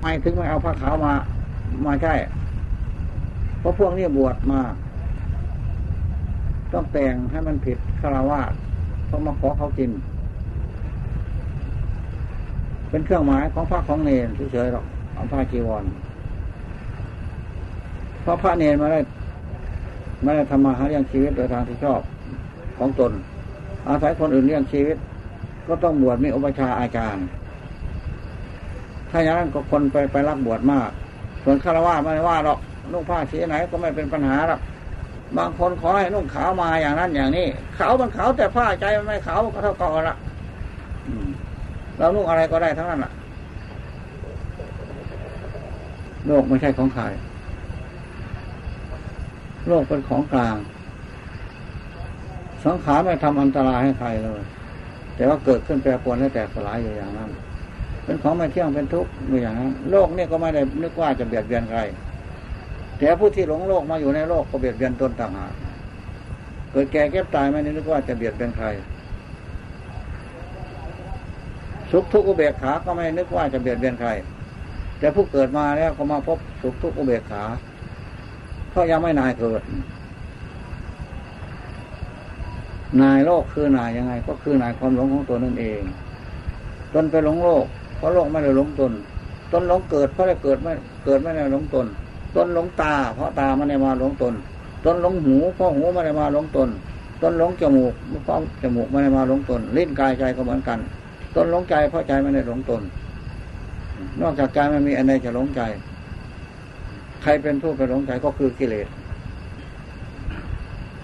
ไม่ถึงไม่เอาผ้าขาวมา มาใช่เพราะพวกนี้บวชมา ต้องแต่งให้มันผิดคารวะเพราะมาขอเขากิน เป็นเครื่องหมายของพระของเนรเฉยๆหรอกเอาผ้าจีวรเพราะพระเนรมาได้ไม่ได้ทำมาหาเลี้ยงชีวิตโดยทางที่ชอบของตน อาศัยคนอื่นเลี้ยงชีวิต ก็ต้องบวชมีอุปชาอาจารย์ ถ้าอย่างนั้นก็คนไปไปรับบวชมาก ส่วนฆราวาสไม่ว่าหรอกนุ่งผ้าสีไหนก็ไม่เป็นปัญหาหรอกบางคนขอให้นุ่งขาวมาอย่างนั้นอย่างนี้ขาวมันขาวแต่ผ้าใจมันไม่ขาวก็เท่ากันละเรานุ่งอะไรก็ได้ทั้งนั้นแหละโลกไม่ใช่ของใครโลกเป็นของกลาง สังขารไม่ทำอันตรายให้ใครเลย แต่ว่าเกิดขึ้นแปรปรวนและแตกสลายอยู่อย่างนั้น เป็นของไม่เที่ยงเป็นทุกข์อยู่อย่างนั้นโลกนี่ก็ไม่ได้นึกว่าจะเบียดเบียนใครแต่ผู้ที่หลงโลกมาอยู่ในโลกก็เบียดเบียนตนต่างหากเกิดแก่เก็บตายไม่ได้นึกว่าจะเบียดเบียนใคร สุขทุกข์อุเบกขาก็ไม่นึกว่าจะเบียดเบียนใคร แต่ผู้เกิดมาแล้วก็มาพบสุขทุกข์อุเบกขาเพราะยังไม่นายเกิด นายโลกคือนายยังไง ก็คือนายความหลงของตัวนั่นเอง ตนไปหลงโลก เพราะโลกไม่ได้หลงตน ตนหลงเกิด เพราะได้เกิดไม่เกิดไม่ได้หลงตน ตนหลงตา เพราะตาไม่ได้มาหลงตน ตนหลงหูเพราะหูไม่ได้มาหลงตน ตนหลงจมูกเพราะจมูกไม่ได้มาหลงตนลิ้นกายใจก็เหมือนกัน ตนหลงใจเพราะใจไม่ได้หลงตน นอกจากใจไม่มีอะไรจะหลงใจ ใครเป็นผู้ไปหลงใจก็คือกิเลส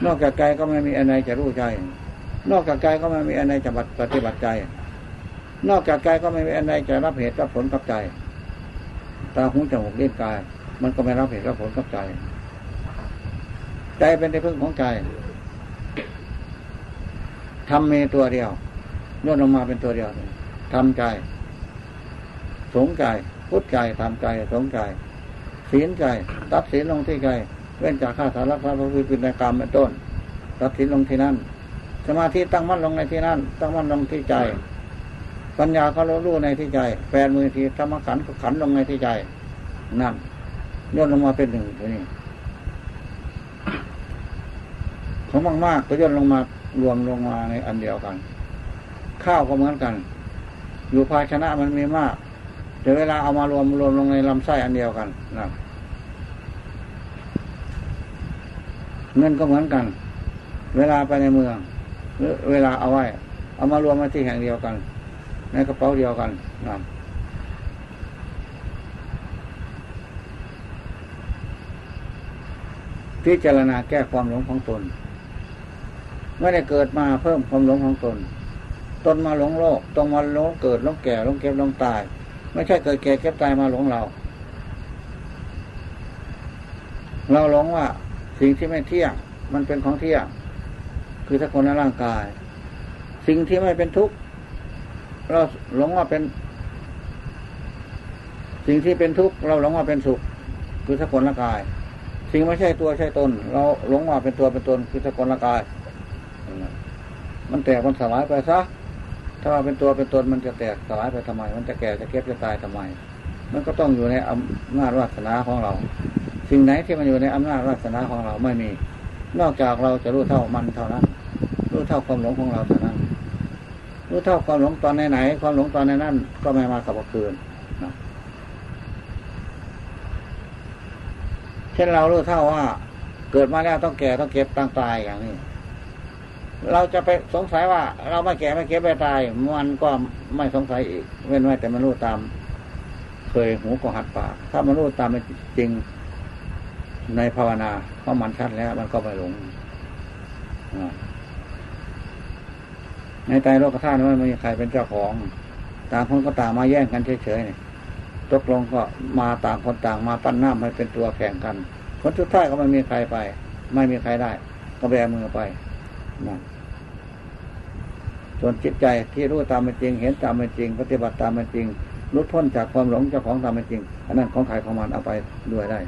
นอกจากใจก็ไม่มีอะไรจะรู้ใจ นอกจากใจก็ไม่มีอะไรจะปฏิบัติใจ นอกจากใจก็ไม่มีอะไรจะรับเหตุรับผลกับใจ ตาหูจมูกเลิ้นกาย มันก็ไม่รับเหตุรับผลกับใจ ใจเป็นที่พึ่งของใจทำเมตัวเดียวย่นลงมาเป็นตัวเดียวทำใจสงใจพุทธใจทำใจสงใจศีลใจตัดศีลลงที่ใจเว้นจากข้าสารรักษาพระพุทธกรรมเป็นต้น ตัดศีลลงที่นั่นสมาธิตั้งมั่นลงในที่นั่นตั้งมั่นลงที่ใจ ปัญญาเขารู้ในที่ใจแปดมือทีธรรมขันก็ขันลงในที่ใจ นั่นย่นลงมาเป็นหนึ่งตัวนี้ของมากมากก็ย่นลงมารวมลงมาในอันเดียวกัน ข้าวก็เหมือนกัน อยู่ภาชนะมันมีมากเดี๋ยวเวลาเอามารวมรวมลงในลำไส้อันเดียวกันนะเงินก็เหมือนกัน เวลาไปในเมืองหรือเวลาเอาไว้ เอามารวมมาที่แห่งเดียวกัน ในกระเป๋าเดียวกันนะพิจารณาแก้ความหลงของตนไม่ได้เกิดมาเพิ่มความหลงของตน ตนมาหลงโลกต้องมาหลงเกิดหลงแก่หลงเก็บหลงตาย ไม่ใช่เกิดแก่เก็บตายมาหลงเรา เราหลงว่าสิ่งที่ไม่เที่ยงมันเป็นของเที่ยง คือถ้าคนในร่างกาย สิ่งที่ไม่เป็นทุกข์ เราหลงว่าเป็น สิ่งที่เป็นทุกข์เราหลงว่าเป็นสุข คือสกลร่างกาย สิ่งไม่ใช่ตัวใช่ตน เราหลงว่าเป็นตัวเป็นตนคือสกลร่างกาย มันแตกมันสลายไปซะถ้าว่าเป็นตัวเป็นตนมันจะแตกสลายไปทำไม มันจะแก่จะเก็บจะตายทำไม มันก็ต้องอยู่ในอำนาจวาสนาของเรา สิ่งไหนที่มันอยู่ในอำนาจวาสนาของเราไม่มี นอกจากเราจะรู้เท่ามันเท่านั้น รู้เท่าความหลงของเราเท่านั้น รู้เท่าความหลงตอนไหนๆความหลงตอนในนั้นก็ไม่มากับคืนนะเช่นเรารู้เท่าว่า เกิดมาแล้วต้องแก่ต้องเก็บต้องตายอย่างนี้ เราจะไปสงสัยว่า เราไม่แก่ไม่เก็บไม่ตาย มันก็ไม่สงสัยอีก เว้นไว้แต่มันรู้ตาม เคยหูก็หัดปากถ้ามันรู้ตามเป็นจริงในภาวนาเพราะมันชัดแล้ว มันก็ไม่หลง ในใจโลกธาตุนั้นไม่มีใครเป็นเจ้าของ ต่างคนก็ต่างมาแย่งกันเฉยๆเนี่ยตกลงก็มาต่างคนต่างมาปั้นหน้าให้เป็นตัวแข่งกันผลสุดท้ายก็ไม่มีใครไป ไม่มีใครได้ ก็แบมือไปนะส่วนจิตใจที่รู้ตามเป็นจริง เห็นตามเป็นจริง ปฏิบัติตามเป็นจริงลุดพ้นจากความหลงเจ้าของตามเป็นจริง อันนั้นของใครของมันเอาไปด้วยได้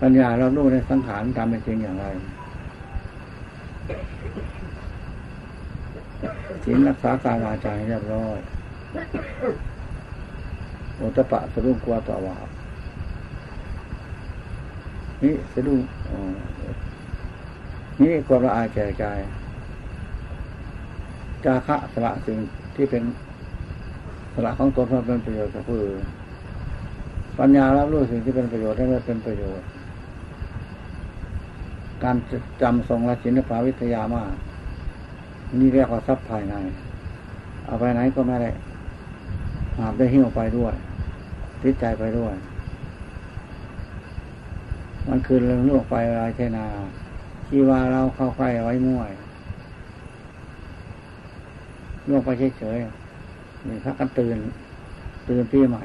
ปัญญาเรารู้ในสังขารตามเป็นจริงอย่างไรศีลรักษากายวาจาให้เรียบร้อยโอตปะสะดุ้งกลัวต่อบาปนี่สะดุ้งนี่ความละอายแก่ใจจาคะสละสิ่งที่เป็นสละของตนเพื่อเป็นประโยชน์กับผู้อื่นปัญญารับรู้สิ่งที่เป็นประโยชน์ให้ม่เป็นประโยชน์ การจำทรงและศิลปวิทยามาก นี่เรียกว่าทรัพย์ภายใน เอาไปไหนก็ไม่ได้หาบได้หิ้วไปด้วย ติดใจไปด้วย มันคือเรื่องล่วงไปลายเทนาที่ว่าเราเข้าใกล้ไว้มั่วยล่วงไปเฉยๆนี่พักกันตื่น ตื่นปีใหม่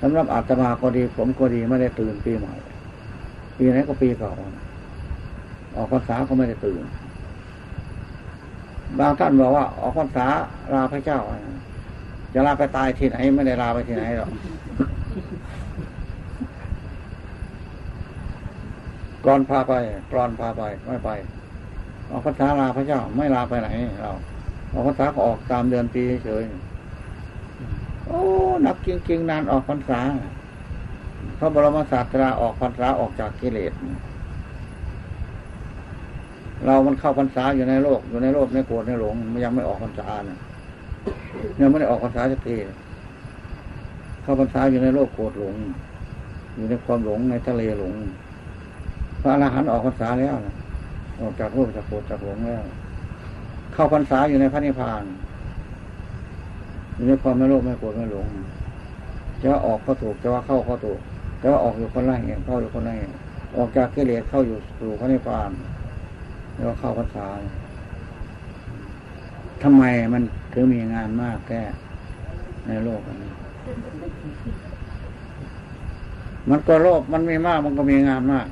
สำหรับอาตมาก็ดี ผมก็ดีไม่ได้ตื่นปีใหม่ ปีไหนก็ปีเก่า ออกพรรษาก็ไม่ได้ตื่น บางท่านบอกว่า ออกพรรษาลาพระเจ้าจะลาไปตายที่ไหนไม่ได้ลาไปที่ไหนหรอกก่อนพาไปกรอนพาไปไม่ไป ออกพรรษาลาพระเจ้า ไม่ลาไปไหน เรา ออกพรรษาก็ออกตามเดือนปีเฉย โอ้นักจริงๆนานออกพรรษาพระบรมศาสตราออกพรรษาออกจากกิเลสเรามันเข้าพรรษาอยู่ในโลก อยู่ในโลกในโกรธในหลงมันยังไม่ออกพรรษาเนี่ยยังไม่ได้ออกพรรษาสักทีเข้าพรรษาอยู่ในโลกโกรธหลง อยู่ในความหลงในทะเลหลง พระอรหันต์ออกพรรษาแล้วนะออกจากโลกจากโกรธจากหลงแล้ว เข้าพรรษาอยู่ในพระนิพพาน อยู่ในความไม่โลภไม่โกรธไม่หลงจะว่าออกก็ถูกจะว่าเข้าก็ถูกแต่ว่าออกอยู่คนละแห่งเข้าอยู่คนละแห่งออกจากกิเลสเข้าอยู่สู่พระนิพพานแล้วเข้าพรรษาทำไมมันถึงมีงานมากแค่ในโลกนี้ มันก็โลภมันมีมากมันก็มีงานมาก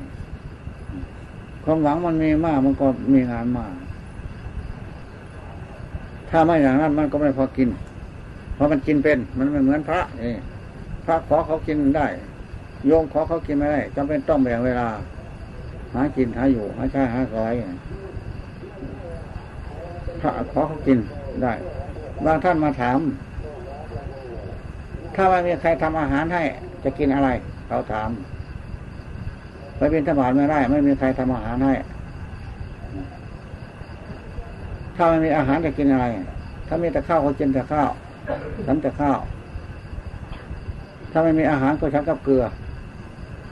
ความหวังมันมีมากมันก็มีงานมาก ถ้าไม่อย่างนั้นมันก็ไม่พอกิน เพราะมันกินเป็น มันไม่เหมือนพระนี่พระขอเขากินได้ โยมขอเขากินไม่ได้จำเป็นต้องแบ่งเวลา หากินหาอยู่หาใช้หาสอยพระขอเขากินได้ บางท่านมาถาม ถ้าไม่มีใครทำอาหารให้ จะกินอะไร เขาถามไปเป็นธบาตไม่ได้ ไม่มีใครทำอาหารให้ ถ้าไม่มีอาหารจะกินอะไร ถ้ามีแต่ข้าวก็กินแต่ข้าว ฉันแต่ข้าว ถ้าไม่มีอาหารก็ฉันกับเกลือ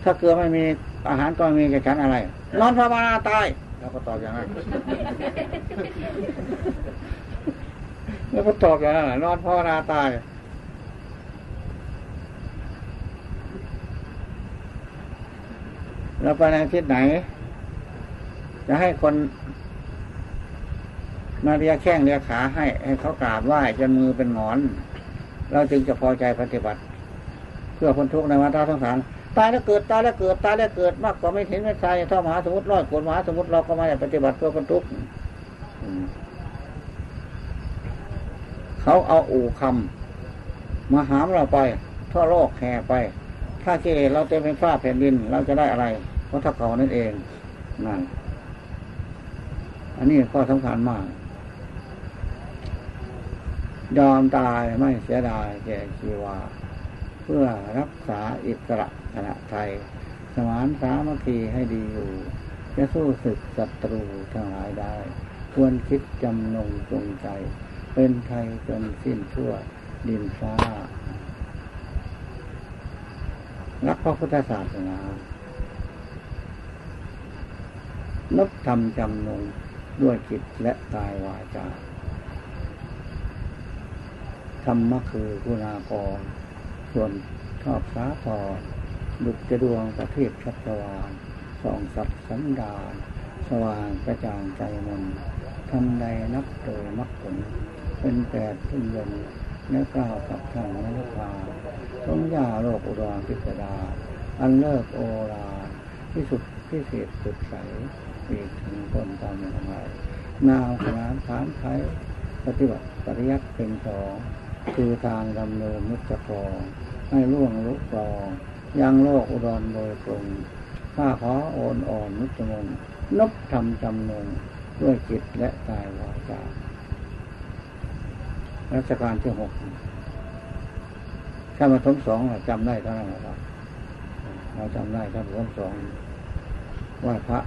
ถ้าเกลือไม่มีอาหารก็ไม่มีจะฉันอะไร นอนภาวนาตายแล้วก็ตอบอย่างนั้นแล้วก็ตอบอย่างนั้นนอนภาวนาตายแล้วไปในทิศไหน จะให้คน มาเรียแข้งเรียขาให้ ให้เขากราบไหว้จนมือเป็นหงอน เราจึงจะพอใจปฏิบัติ เพื่อพ้นทุกข์ในวัฏสงสารตายแล้วเกิดตายแล้วเกิดตายแล้วเกิดมากกว่าไม่เห็นไม่ใช่ถ้ามหาสมุทรร้อยโกดมหาสมุทรเราก็ม่ได้ปฏิบัติเพื่อคนทุกข์เขาเอาอู่คำมาหามเราไปทั่วโลกแห่ไป ถ้าเกศเราเต็มเป็นฟ้าแผ่นดิน เราจะได้อะไรเพราะถ้าเขานั่นเองนั่นอันนี้ข้อสำคัญมาก ยอมตายไม่เสียดายแก่ชีวา เพื่อรักษาอิสระขณะไทย สมานสามัคคีให้ดีอยู่ จะสู้ศึกศัตรูทั้งหลายได้ ควรคิดจำนงจงใจ เป็นไทยจนสิ้นชั่วดินฟ้า รักพระพุทธศาสนานับทำจำนงด้วยจิตและกายวาจา ธรรมะคือคุณากร ส่วนชอบสาธรดุจจะดวงประเทีปชัดสว่างส่องสัตว์สันดานสว่างกระจ่างใจมนทำใดนับโดยมักผล เป็นแปดพึ่งยนและกล่าวกับทางนรกาสมยาโลกอุดรพิสดา อันเลิกโอราที่สุดพิเศษสุดใสอีกถึงคนตามอย่างไรนาวขนานฐานไทยปฏิบัติปริยัติเป็นสอง คือทางดำเนินมุจจกรให้ล่วงลุกรองยังโลกอุดรโดยตรงข้าขอโอนอ่อนนุจมงนบทำจำนงด้วยจิตและกายวาจารัชกาลที่หกถ้ามาทมสองเรจำได้เท่านั้นครับเราจำได้ถ้าทมสองไหว้พระ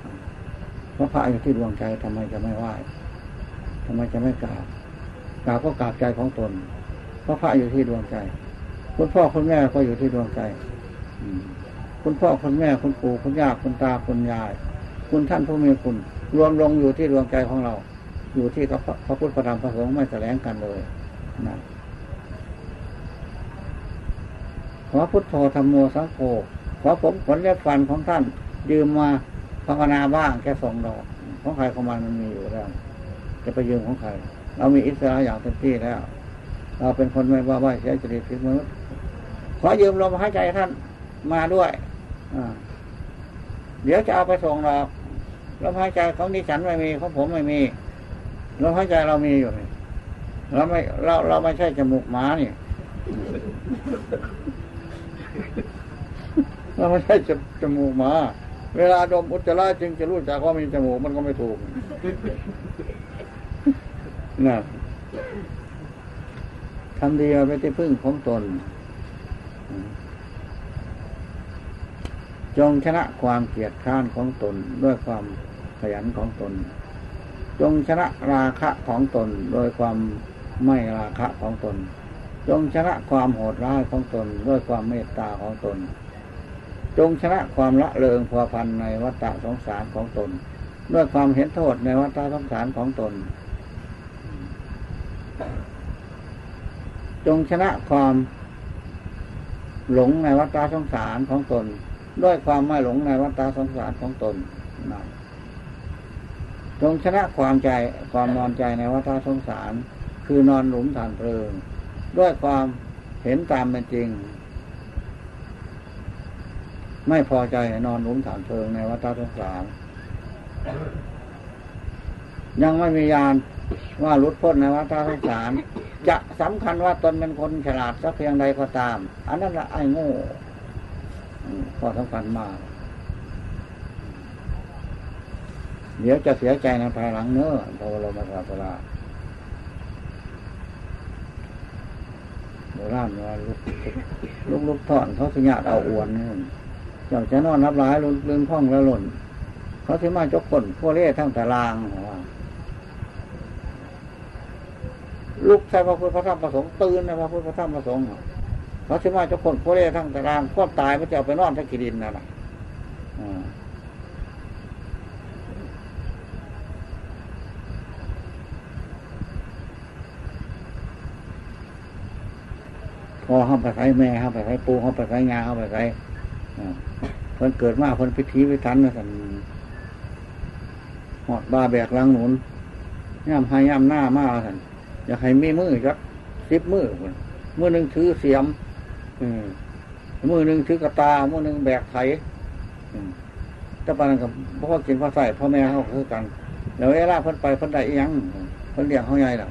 พระพระอยู่ที่ดวงใจทำไมจะไม่ไหว้ทำไมจะไม่กราบกราบก็กราบใจของตน เพราะพระอยู่ที่ดวงใจ คุณพ่อคุณแม่ก็อยู่ที่ดวงใจคุณพ่อคุณแม่คุณปู่คุณย่าคุณตาคุณยาย คุณท่านผู้มีคุณ รวมลงอยู่ที่ดวงใจของเรา อยู่ที่พระพุทธพระธรรมพระสงฆ์ไม่แสลงกันเลยนะขอพุทโธธรรมโมสังโฆขอผมผลเล็บฟันของท่านยืมมาภาวนาบ้างแค่สองดอกของใครของมันมันมีอยู่แล้ว จะไปยืมของใคร เรามีอิสระอย่างเต็มที่แล้ว เราเป็นคนไม่ว่าไหวเสียจริตพิมพ์ขอยืมลมหายใจท่านมาด้วยเดี๋ยวจะเอาไปส่งหรอกลมหายใจของดิฉันไม่มีของผมไม่มีลมหายใจเรามีอยู่เราไม่เราเราไม่ใช่จมูกหมานี่เราไม่ใช่จจมูกหมาเวลาดมอุจจาระจึงจะรู้จักว่ามีจมูกมันก็ไม่ถูกนะ ทำดีมาเป็นที่พึ่งของตน จงชนะความเกลียดข้านของตนด้วยความขยันของตน จงชนะราคะของตนโดยความไม่ราคะของตน จงชนะความโหดร้ายของตนด้วยความเมตตาของตน จงชนะความละเลงพัวพันในวัฏสงสารของตน ด้วยความเห็นโทษในวัฏสงสารของตน จงชนะความหลงในวัฏสงสารของตน ด้วยความไม่หลงในวัฏสงสารของตนนะจงชนะความใจความนอนใจในวัฏสงสาร คือนอนหลุมฐานเพลิง ด้วยความเห็นตามเป็นจริง ไม่พอใจนอนหนุนฐานเพลิงในวัฏสงสาร ยังไม่มียานว่าลุดพ้นในวัฏสงสาร จะสำคัญว่าตนเป็นคนฉลาดสักเพียงใดก็ตาม อันนั้นละไอ้โง่พอสำคัญมาก เดี๋ยวจะเสียใจในภายหลังเนื้อพระบรมศาสดาโบราณว่าลุกลุกลุกถอนเขาสัญญาเอาอวนนี่เจ้าจะนอนรับร้ายลืมพ้องแล้วหล่น เขาถือมาจกคนพวกเล่ทั้งต่ลางว่า ลุกใส่พระพุทธพระธรรมประสงค์ตื่นในพระพุทธพระธรรมประสงค์เขาถือมาจกคนพวกเล่ทั้งต่ลางควบตายมันจะเอาไปนอนทั้งกิดินนั่นแหละพอห้ามไปใส่แม่ห้ามไปใส่ปูห้ามไปใส่งาห้ามไปใส่เพิ่นเกิดมาเพิ่นพิธีพิธันนะสันหอดบาแบกลังหนุนย่ำให้ย่ำหน้ามากสัน อยากให้มีมือจักสิบมือมือหนึ่งถือเสียมมือหนึ่งถือกระตา มือหนึ่งแบกไถถ้าปานกับพ่อกินพ่อใส่พ่อแม่เขาคือกันแล้วเวลาเพิ่นไปเพิ่นได้ยังเพิ่นเลี้ยงเขาใหญ่ละ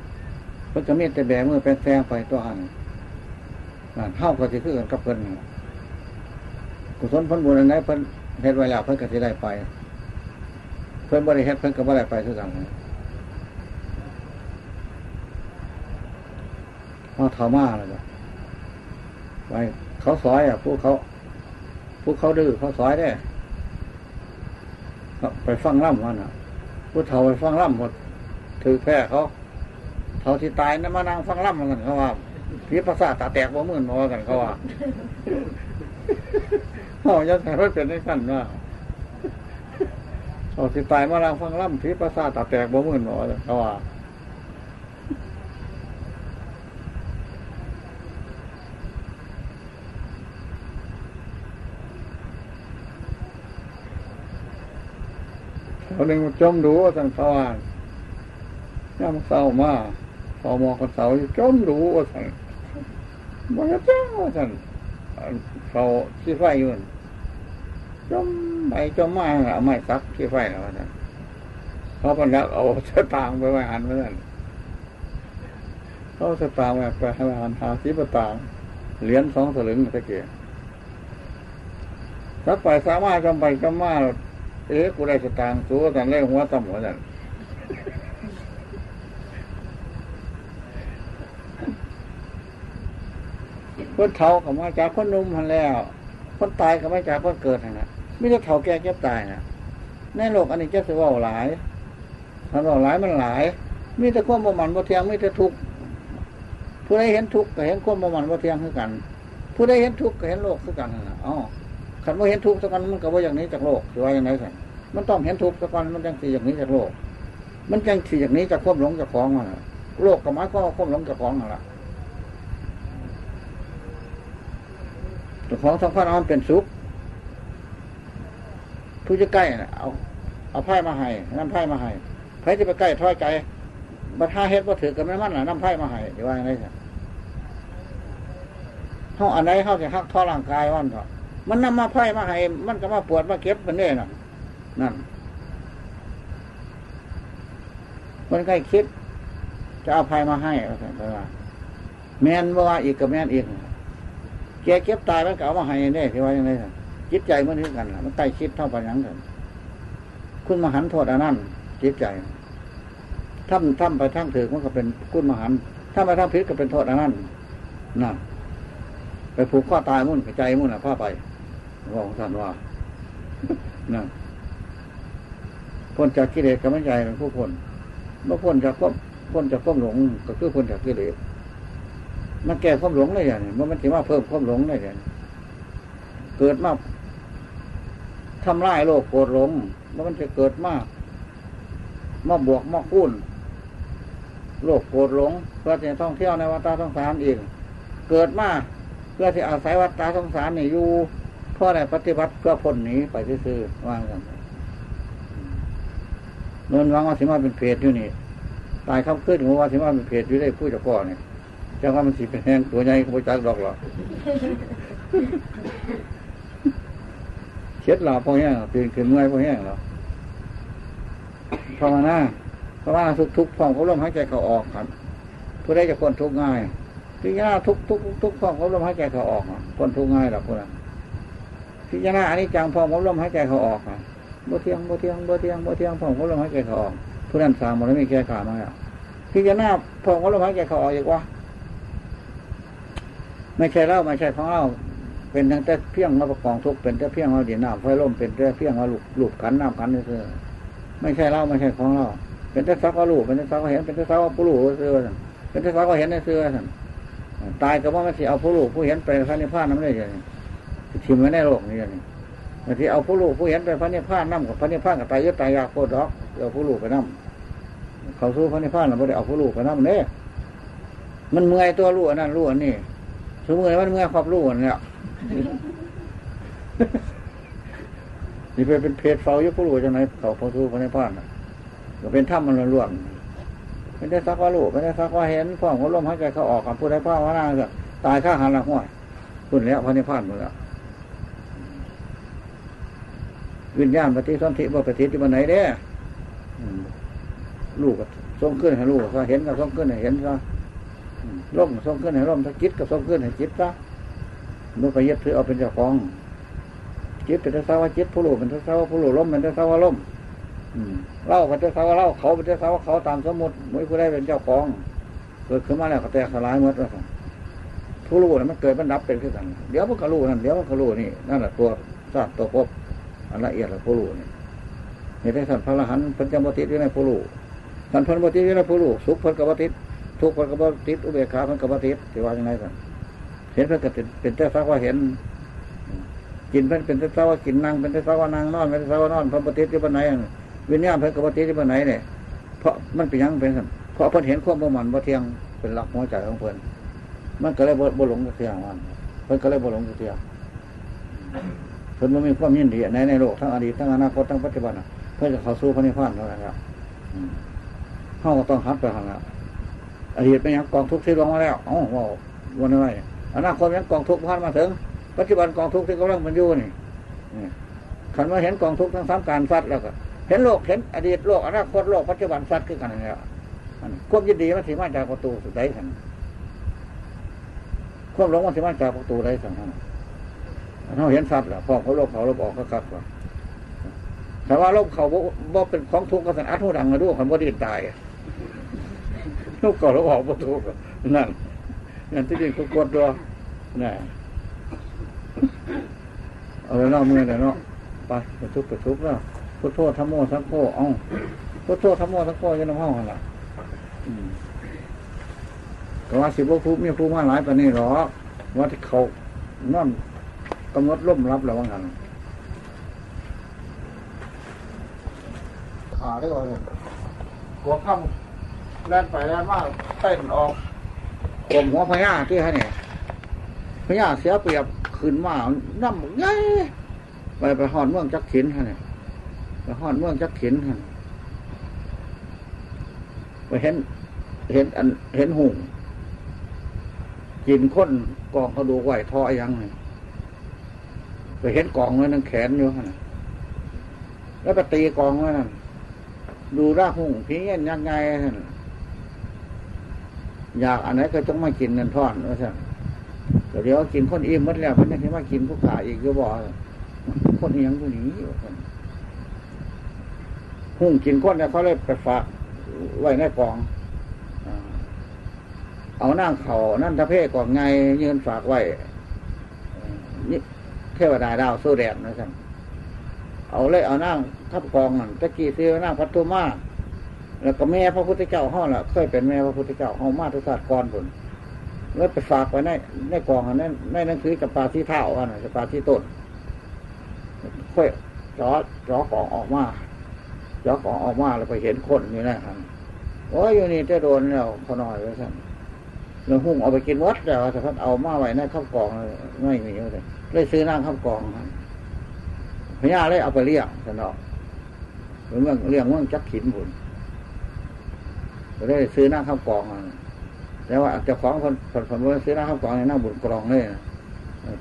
เพิ่นจะมีแต่แบมือเป็นแซงไปตัวหันนั่นเท่ากับที่คือกันกับเพิ่นกุศลผลบุญอะไรเพิ่นเฮ็ดไว้แล้วเพิ่นก็สิได้ไป เพิ่นบริเฮ็ดเพิ่นก็บ่ได้ไปคือกัน เขาทามาเลยไปเขาสอยอะผู้เขาผู้เขาดื้อเขาสอยได้ไปฟังล่ำมันอะผู้เฒ่าไปฟังล่ำหมด ถือแพ้เขาเฒ่าที่ตายนั่นมานั่งฟังล่ำมันเขาว่าพิภาษาตาแตกบ่มื่นมากันเขาว่าเขาจะแต่ว่เป็นในขั้นว่าเอาสิตายมาลังฟังล่ำผีประสาทตาแตกบ่มื่นหมอเขาว่า เขาหนึ่งจมดูว่าสันสว่างย่ำเศร้ามาพอมอคนเสาจมดูว่าสันบ่เจ้าว่าสันเขาขี้ไฟอยู่จมไปจมมาเอาไม้ซักขี้ไฟแล้วนะเขาพันดักเอาสตางไปไว้หันไว้นั่นเขาสตางไปไปหันหาสีประตางเหรียญสองสลึงตะเกียบสักไปสามารถจำไปจำมา เอ๊ะกูได้สตางค์สู้กันเล่หัวตำหัวนั่นคนเฒ่ากับมาจากคนนุ่มหันแล้ว คนตายกับมาจากคนเกิดหันนะไม่ใช่เฒ่าแก่เก็บตายนะในโลกอันนี้จะสือว่าหลายมันว่าหลายมันหลาย มีแต่ความประมันบ่เทียงมีแต่ทุกข์ผู้ใดเห็นทุกข์ก็เห็นความประมันบ่เทียงคือกัน ผู้ใดเห็นทุกข์ก็เห็นโลกคือกันอ๋อ ขันว่าเห็นทุกข์สักวันมันก็ว่าอย่างนี้จากโลกคือว่าอย่างไรสันมันต้องเห็นทุกข์สักวันมันจังสีอย่างนี้จากโลก มันจังสีอย่างนี้จากควบหลงจากของมันโลกกับไม้ก็ควบหลงจากของนั่นแหละตัวของสังขารมันเป็นสุขผู้จะใกล้น่ะเอาเอาไพ่มาให้น้ำไพ่มาให้ไพ่จะไปใกล้ท้อยใจบัท่าเฮ็ดว่าถือกันไม่มั่นหละน้ำไพ่มาให้เดี๋ยวว่าอย่างไรสันเขาอันไหนเขาจะหักท่อร่างกายวันเถอะ มันนำมาไพ่มาให้มันก็มาปวดมาเก็บมันเนี่ยนะนั่น มันใกล้คิด จะเอาไพ่มาให้อะไรว่า แมนว่าอีกกับแมนอีกแกเก็บตายมันก็เอามาให้เนี่ยที่ว่าอย่างไรจิตใจมันถึงกันมันใกล้คิดเท่าปัญญังกันคุณมหันโทษอันนั้นจิตใจถ้าถ้าไปทั้งถือมันก็เป็นคุณมหันถ้าไปทั้งพิษก็เป็นโทษอันนั้นนั่นไปผูกข้อตายมุ่นใจมุ่นอะผ้าไป ว่าของท่านว่านั่นพ้นจากกิเลสกับไม่ใจเป็นผู้พ้นเมื่อพ้นจากก็พ้นจากความหลงก็คือพ้นจากกิเลสมันแก้ความหลงได้ยังไงมันมันถือว่าเพิ่มความหลงได้ยังเกิดมาทำลายโลกโกรธหลงแล้วมันจะเกิดมากมาบวกมาคุ้นโลกโกรธหลง เพื่อจะท่องเที่ยวในวัฏสงสารอีก เกิดมาเพื่อที่อาศัยวัฏสงสารนี่อยู่ พราะอะไรปฏิบัติเพื่อพ้นหนีไปซื่อๆว่างกันนนวังว่าสิมาเป็นเพจอยู่นี่ ตายคำขึ้นหัวว่าสิมาเป็นเพจอยู่ได้พูดจากพ่อเนี่ยจ้าว่ามันสีเป็นแห้งตัวใหญ่ก็ไม่จักดอกหรอกเช็ดหลาพอแห้งตื่นขึ้นเมื่อยพอแห้งหรอภาวนาภาวนาทุกทุกฟองเขาลมหายใจเขาออกครับผู้ได้จะคนทุกง่ายพิจาราทุกทุกทุกฟองเขาลมหายใจเขาออกคนทุกง่ายหรอกคนนั้น พิจารณาอันนี้จังฟองเขาลมหายใจเขาออกอะบ่เที่ยงบ่เที่ยงบ่เที่ยงบ่เที่ยงฟองเขาลมหายใจเขาออกผู้นั้นสามมันไม่มีแค่ขามาอะพิจารณาฟองเขาลมหายใจเขาออกอีกว่าไม่ใช่เล่าไม่ใช่ของเล่าเป็นทั้งแต่เพียงมาประกองทุกเป็นแต่เพียงเราเดียน้ำไฟล่มเป็นแต่เพียงเราหลุดขันน้ำขันนี่คือไม่ใช่เล่าไม่ใช่ของเราเป็นแต่ซักว่าลูกเป็นแต่ซักว่าเห็นเป็นแต่ซักว่าผู้ลูกเสื้อเป็นแต่ซักว่าเห็นในเสื้อตายก็ว่าไมันสิเอาผู้ลูกผู้เห็นไปพระนิพพานน้ำได้ยัง ทิมไว้ในโลกนี้ยังบางทีเอาผู้ลูกผู้เห็นไปพระนิพพานน้ำกับพระนิพพานกับตายยึดตายยาโคตรดอกเอาผู้ลูกไปน้ำเขาสู้พระนิพพานเราไม่ได้เอาผู้ลูกไปน้ำเนี่ยมันเมื่อยตัวลูกนั่นลูกนี่สมมติว่าเมื่อยครอบรู้เนี่ยนี่เป็นเป็นเพจเฝ้ายุครู้จังไหนเขาพอสู้พระในพานก็เป็นถ้ำมันล้วนเป็นได้ซักว่ารู้เป็นได้ซักว่าเห็นพ่อของลมหายใจเขาออกกับผู้ใดพ่อว่านาก็ตายข้าหันละห้วยคุณแล้วพระในพานหมดแล้ว วิญญาณปฏิสันติว่าปฏิที่มันไหนเด้ลูกก็ส่งขึ้นให้ลูกก็เห็นก็ส่งขึ้นให้เห็นก็ร่มส่งขึ้นให้ร่มถ้าจิตก็ส่งขึ้นให้จิตซะมื่อไปยึดถือเอาเป็นเจ้าของ จิตเป็นเจ้าว่าจิตผู้รู้เป็นเจ้าว่าผู้รู้ล้มเป็นเจ้าว่าล้มเล่าเป็นเจ้าว่าเล่าเขาเป็นเจ้าว่าเขาตามสมมติไม่ผู้ได้เป็นเจ้าของเกิดขึ้นมาแล้วก็แตกสลายหมดแล้วผู้รู้นั้นมันเกิดมันดับเป็นขึ้นกันเดี๋ยวมันก็รู้นั่นเดี๋ยวมันก็รู้นี่นั่นแหละตัวทราบตัวพบ อันละเอียดละผู้รู้นี่เห็นได้สันพระรหันต์พันจำปฏิทินในผู้รู้สันพันปฏิทินในผู้รู้สุขพันกบติทุกพันกบติอุเบกขาพันกบติที่ว่าอย่างไรกันเห็นเพื่อนก็เป็นเจ้าสักว่าเห็น กินเพื่อนเป็นเจ้าสักว่ากินนั่งเป็นเจ้าสักว่านางนอนเป็นเจ้าสักว่านอนพระปฏิทินไหนวิญญาณเพื่อนกับปฏิทินไหนเนี่ยเพราะมันเป็นยังเป็นสันเพราะเพื่อนเห็นความประมันว่าเที่ยงเป็นหลักหัวใจของเพื่อนมันก็เลยบ่หลงกับเที่ยงมันเพื่อนก็เลยบ่หลงกับเที่ยง เพื่นมันมีความยินดีในในโลกทั้งอดีตทั้งอนาคตทั้งปัจจุบันเพื่อจะเข้าสู้พระนิพพานเท่านั้นครับเข้าก็ต้องหัดไปทางแล้วอดีตเป็นยังกองทุกข์ที่ลงมาแล้วอ๋อว่าวันนี้อนาคตยังกองทุกข์ผ่านมาถึง ปัจจุบันกองทุกข์ที่กำลังมันอยู่นี่ขันมาเห็นกองทุกข์ทั้งสามการฟัดแล้วก็เห็นโลกเห็นอดีตโลกอนาคตโลกปัจจุบันฟัดขึ้นกันนี่แหละควบยินดีมันสิมาจากประตูสุดใดทันควบหลงมันสิมาจากประตูใดสังนั้น เขาเห็นสัตว์แหละพ่อเขาลบเขาลบออกก็กัดว่าแต่ว่าลบเขาบ่เป็นของทุกข์ก็สันอัดหัวดังนะดูคนบ่ดีตายลบเขาลบออกบ่ทุกข์นั่นนั่นที่จริงก็กดด้วนี่เอาแล้วเนาะมืองแล้วเนาะไปไปทุบไปทุบแล้วพุทโธธรรมโมสังโฆอ้าพุทโธธรรมโมสังโฆยังน้ำห้องหันละก็ว่าสิบว่าผู้มีผู้มาหลายปานนี้หรอว่าที่เขานั่น กำหนดล่มรับแล้วว่างันขาได้ก่อนเลยหัวข้ามแล่นไปแล่นมาเต้นออกกลมหัวพญาที่ฮะเนี่ยพญาเสียเปรียบขึ้นมาน้ำไงไปไปหอนเมืองจักขินฮะเนี่ยไปหอนเมืองจักขินฮะไปเห็น เห็นอันเห็นหุ่งกินข้นกองเขาดูไหวท่อยังไงไปเห็นกองไว้นั่งแขนอยู่ฮะแล้วไปตีกองไว้นั่นดูรากหุ่งพีเงี้ยยังไงอยากอันไหนก็ต้องมากินเงินทอนว่าสั่นเดี๋ยวกินคนอิ่มหมดแล้วมันยังมากินผู้ขาอีกก็บอกคนเอียงผู้นี้หุ่งกินคนเนี่ยเขาเลยไปฝากไว้ในกองเอานั่งเขานั่นทะเพศก่อนไงยืนฝากไว้นี่ เทวดาดาวโซแดนนะท่านเอาเลยเอานั่งทับกองนั่นตะกี้ซื้อนั่งพัตุมาแล้วก็แม่พระพุทธเจ้าห้องละเคยเป็นแม่พระพุทธเจ้าห้องมาทุกศาสตร์ก่อนผลแล้วไปฝากไว้ในในกองนั้นในหนังสือกับปลาที่เท่าอะนะกับปลาที่ต้นค่อยจ่อจ่อกองออกมาจ่อกองออกมาแล้วไปเห็นคนอยู่นะครับโอ้ยอยู่นี่จะโดนแล้วพอหน่อยไว้ท่าน แล้วหุ่งเอาไปกินวัดแล้วแต่ท่านเอามาไว้ในข้าวกองไม่มีเลยเลยซื้อนั่งข้าวกองพญาเลยเอาไปเลี้ยงท่านเอเรื่องเรื่องเรื่องจักขินบุญก็ได้ซื้อนั่งข้าวกองแต่ว่าเจ้าของคนคนคนว่าซื้อนั่งข้าวกองในนั่งบุญกรองเลย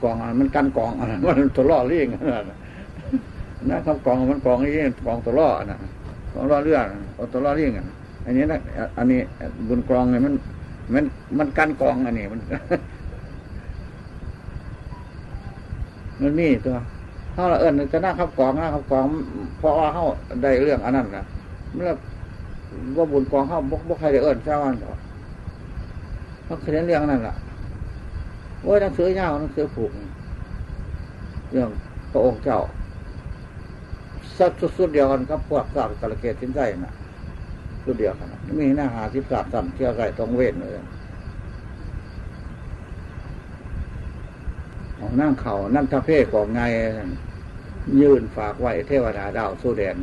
กองมันกันกองมันตัวล่อเลี้ยงนั่งข้าวกองมันกองนี่กองตัวล่อนะกองล่อเลื่อนตัวล่อเลี้ยงอันนี้นะอันนี้บุญกรองเนี่ยมัน มันมันกันกองอันนี้มัน มันนี่ตัวเขาละเอิญจะนั่งขับกองนั่งขับกองเพราะว่าเขาได้เรื่องอันนั้นนะเมื่อว่าบุญกองเขาบกบกใครได้เอิญเจ้าอันหรอกเขาเขียนเรื่องนั้นล่ะว่าหนังสือเงาหนังสือผูกเรื่องพระองค์เจ้าสักสุดเดียวกันกับพวกสาวกระเกตสินใจน่ะ สุดเดียวกันมีหน้าหาที่ปราบสัมเที่ยวไก่ตรงเว้นเลยของนั่งเขานั่งทะเพศของไง ยืนฝากไว้เทวดาดาวสู้แดน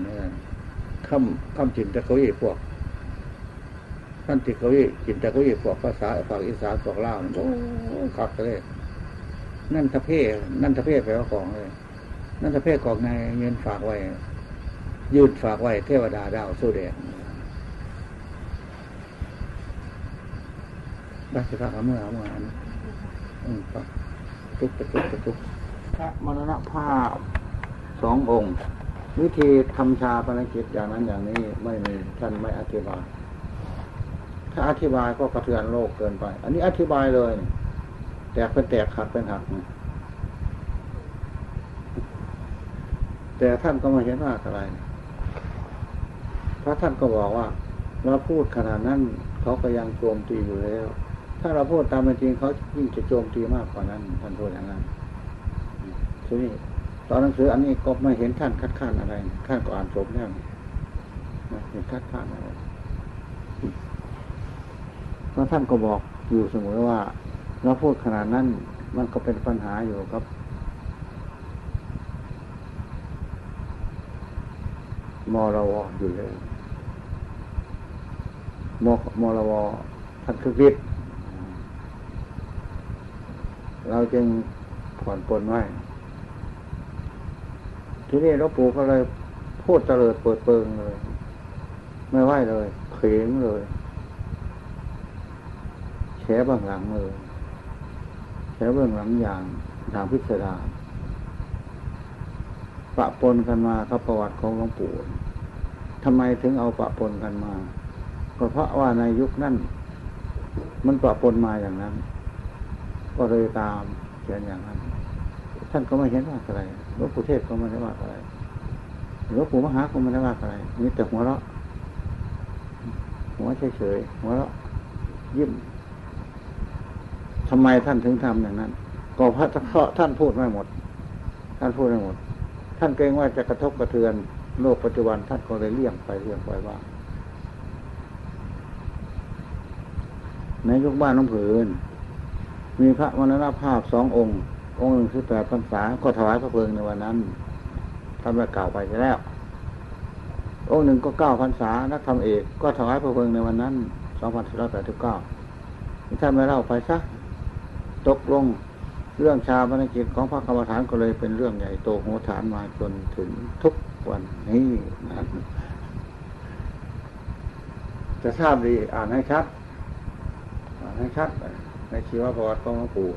ข้ามข้ามจินตะเขาอีพวกท่านติเขาอีจินตะเขาอีพวกภาษาฝากอีสานพวกล่าวโอ้ขับเลย นั่นทะเพนั่นทะเพแปลว่าของเลย นั่นทะเพของไงยืนฝากไว้ ยืนฝากไว้เทวดาดาวสู้แดน ได้สิครับเอาเมื่อเอาเมื่อนะอืมปะทุกกระทุกกระทุกพระมรณภาพสององค์ วิธีทำชาปนกิจอย่างนั้นอย่างนี้ไม่มีท่านไม่อธิบาย ถ้าอธิบายก็กระเทือนโลกเกินไป อันนี้อธิบายเลยแตกเป็นแตกหักเป็นหักแต่ท่านก็ไม่เห็นว่าอะไรพระท่านก็บอกว่าเราพูดขนาดนั้นเขาก็ยังโจมตีอยู่แล้ว ถ้าเราพูดตามเป็นจริงเขายิ่งจะโจมตีมากกว่านั้นท่านพูดอย่างนั้นทีนี้ตอนหนังสืออันนี้ก็ไม่เห็นท่านคัดค้านอะไรท่านก็อ่านจบแล้วเห็นคัดค้านอะไรเพราะท่านก็บอกอยู่เสมอว่า เราพูดขนาดนั้นมันก็เป็นปัญหาอยู่ครับ มรวอยู่เลยมมรวท่านคือวิทย์ เราจึงผ่อนปลนไว้ ที่นี่หลวงปู่ก็เลยพูดเตลิดเปิดเปิงเลย ไม่ไหวเลยเขียงเลยแฉบางหลังเลยแฉเบื้องหลังอย่างทางพิสดารปะปนกันมาครับประวัติของหลวงปู่ทำไมถึงเอาปะปนกันมา ก็เพราะว่าในยุคนั้น มันปะปนมาอย่างนั้น ก็เลยตามเขียนอย่างนั้น ท่านก็ไม่เห็นว่าอะไรหลวงปู่เทศก็ไม่ได้ว่าอะไรหลวงปู่มหาก็ไม่ได้ว่าอะไรมีแต่หัวเราะหัวเฉยๆหัวเราะยิ้มทำไมท่านถึงทำอย่างนั้น ก็เพราะท่านพูดไม่หมด ท่านพูดไม่หมด ท่านเกรงว่าจะกระทบกระเทือนโลกปัจจุบันท่านก็เลยเลี่ยงไปเลี่ยงไปว่าในยุคบ้านน้องผืน มีพระมรณภาพสององค์ องค์หนึ่งคือแปดพรรษา ก็ถวายพระเพลิงในวันนั้นท่านได้กล่าวไปแล้ว องค์หนึ่งก็เก้าพรรษานักธรรมเอกก็ถวายพระเพลิงในวันนั้นสองพันสี่ร้อยแปดสิบเก้าท่านไม่เล่าไปซะตกลงเรื่องชาพนกิจของพระกรรมฐานก็เลยเป็นเรื่องใหญ่โตโหฐานมาจนถึงทุกวันนี้นะจะทราบดีอ่านให้ชัด อ่านให้ชัด ในชีวประวัติของหลวงปู่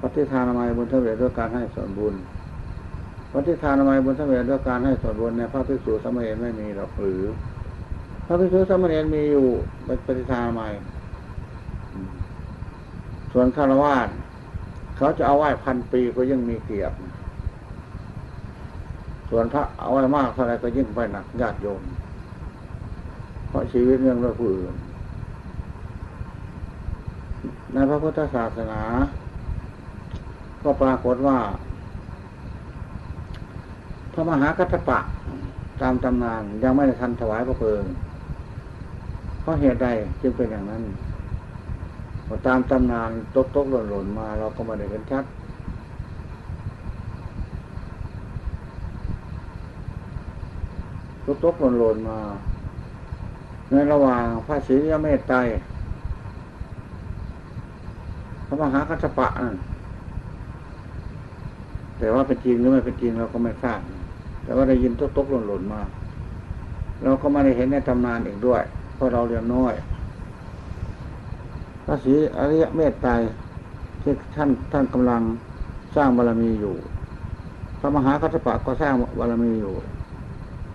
ปฏิทานอมัยบุญเทเวศด้วยการให้ส่วนบุญปฏิทานอมัยบุญเทเวศด้วยการให้ส่วนบุญในพระภิกษุสมัยไม่มีหรอกหรือ พระภิกษุสมณีมีอยู่ปฏิทานอมัยส่วนคาวาสเขาจะเอาไหว้พันปีก็ยังมีเกียรติ ส่วนพระเอาไว้มากเท่าไรก็ยิ่งไปหนักญาติโยม เพราะชีวิตเรื่องเรื่องผู้อื่น ในพระพุทธศาสนา ก็ปรากฏว่า พระมหากัตปะตามตำนานยังไม่ได้ทันถวายพระเพลิงเพราะเหตุใดจึงเป็นอย่างนั้น ตามตำนานตกตกหล่นหล่นมา เราก็ไม่ได้เห็นชัด ตกตกหล่นหล่นมา ในระหว่างพระศรียเมตไตรพระมหากัสปะนั่นแต่ว่าเป็นจริงหรือไม่เป็นจริงเราก็ไม่ทราบแต่ว่าได้ยินตกตกหล่นหล่นมา เราก็ไม่ได้เห็นในตำนานอีกด้วยเพราะเราเรียนน้อยพระศรีอริยเมตไตรที่ท่านท่านกำลังสร้างบารมีอยู่ พระมหากัสปะก็สร้างบารมีอยู่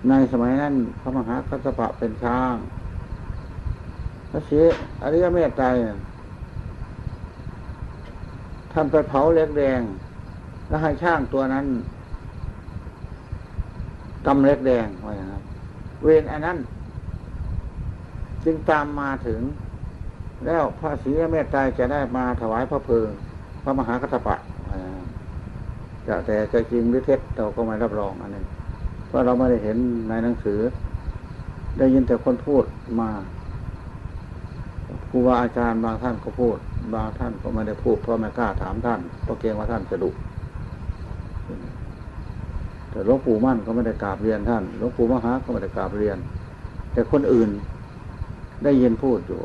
ในสมัยนั้นพระมหากัสปะเป็นช้างพระศรีอริยเมตไตรท่านไปเผาเล็กแดง แล้วให้ช่างตัวนั้นกำเล็กแดงไว้ครับ เวรอันนั้น จึงตามมาถึง แล้วพระศรีเมตไตรจะได้มาถวายพระเพลิงพระมหากัตปะจะแต่จะจริงหรือเท็จเราก็ไม่รับรองอันนี้ เพราะเราไม่ได้เห็นในหนังสือ ได้ยินแต่คนพูดมาครูบาอาจารย์บางท่านก็พูด บางท่านก็ไม่ได้พูดเพราะไม่กล้าถามท่านเพราะเกรงว่าท่านจะดุแต่หลวงปู่มั่นก็ไม่ได้กราบเรียนท่านหลวงปู่มหาก็ไม่ได้กราบเรียน แต่คนอื่นได้ยินพูดอยู่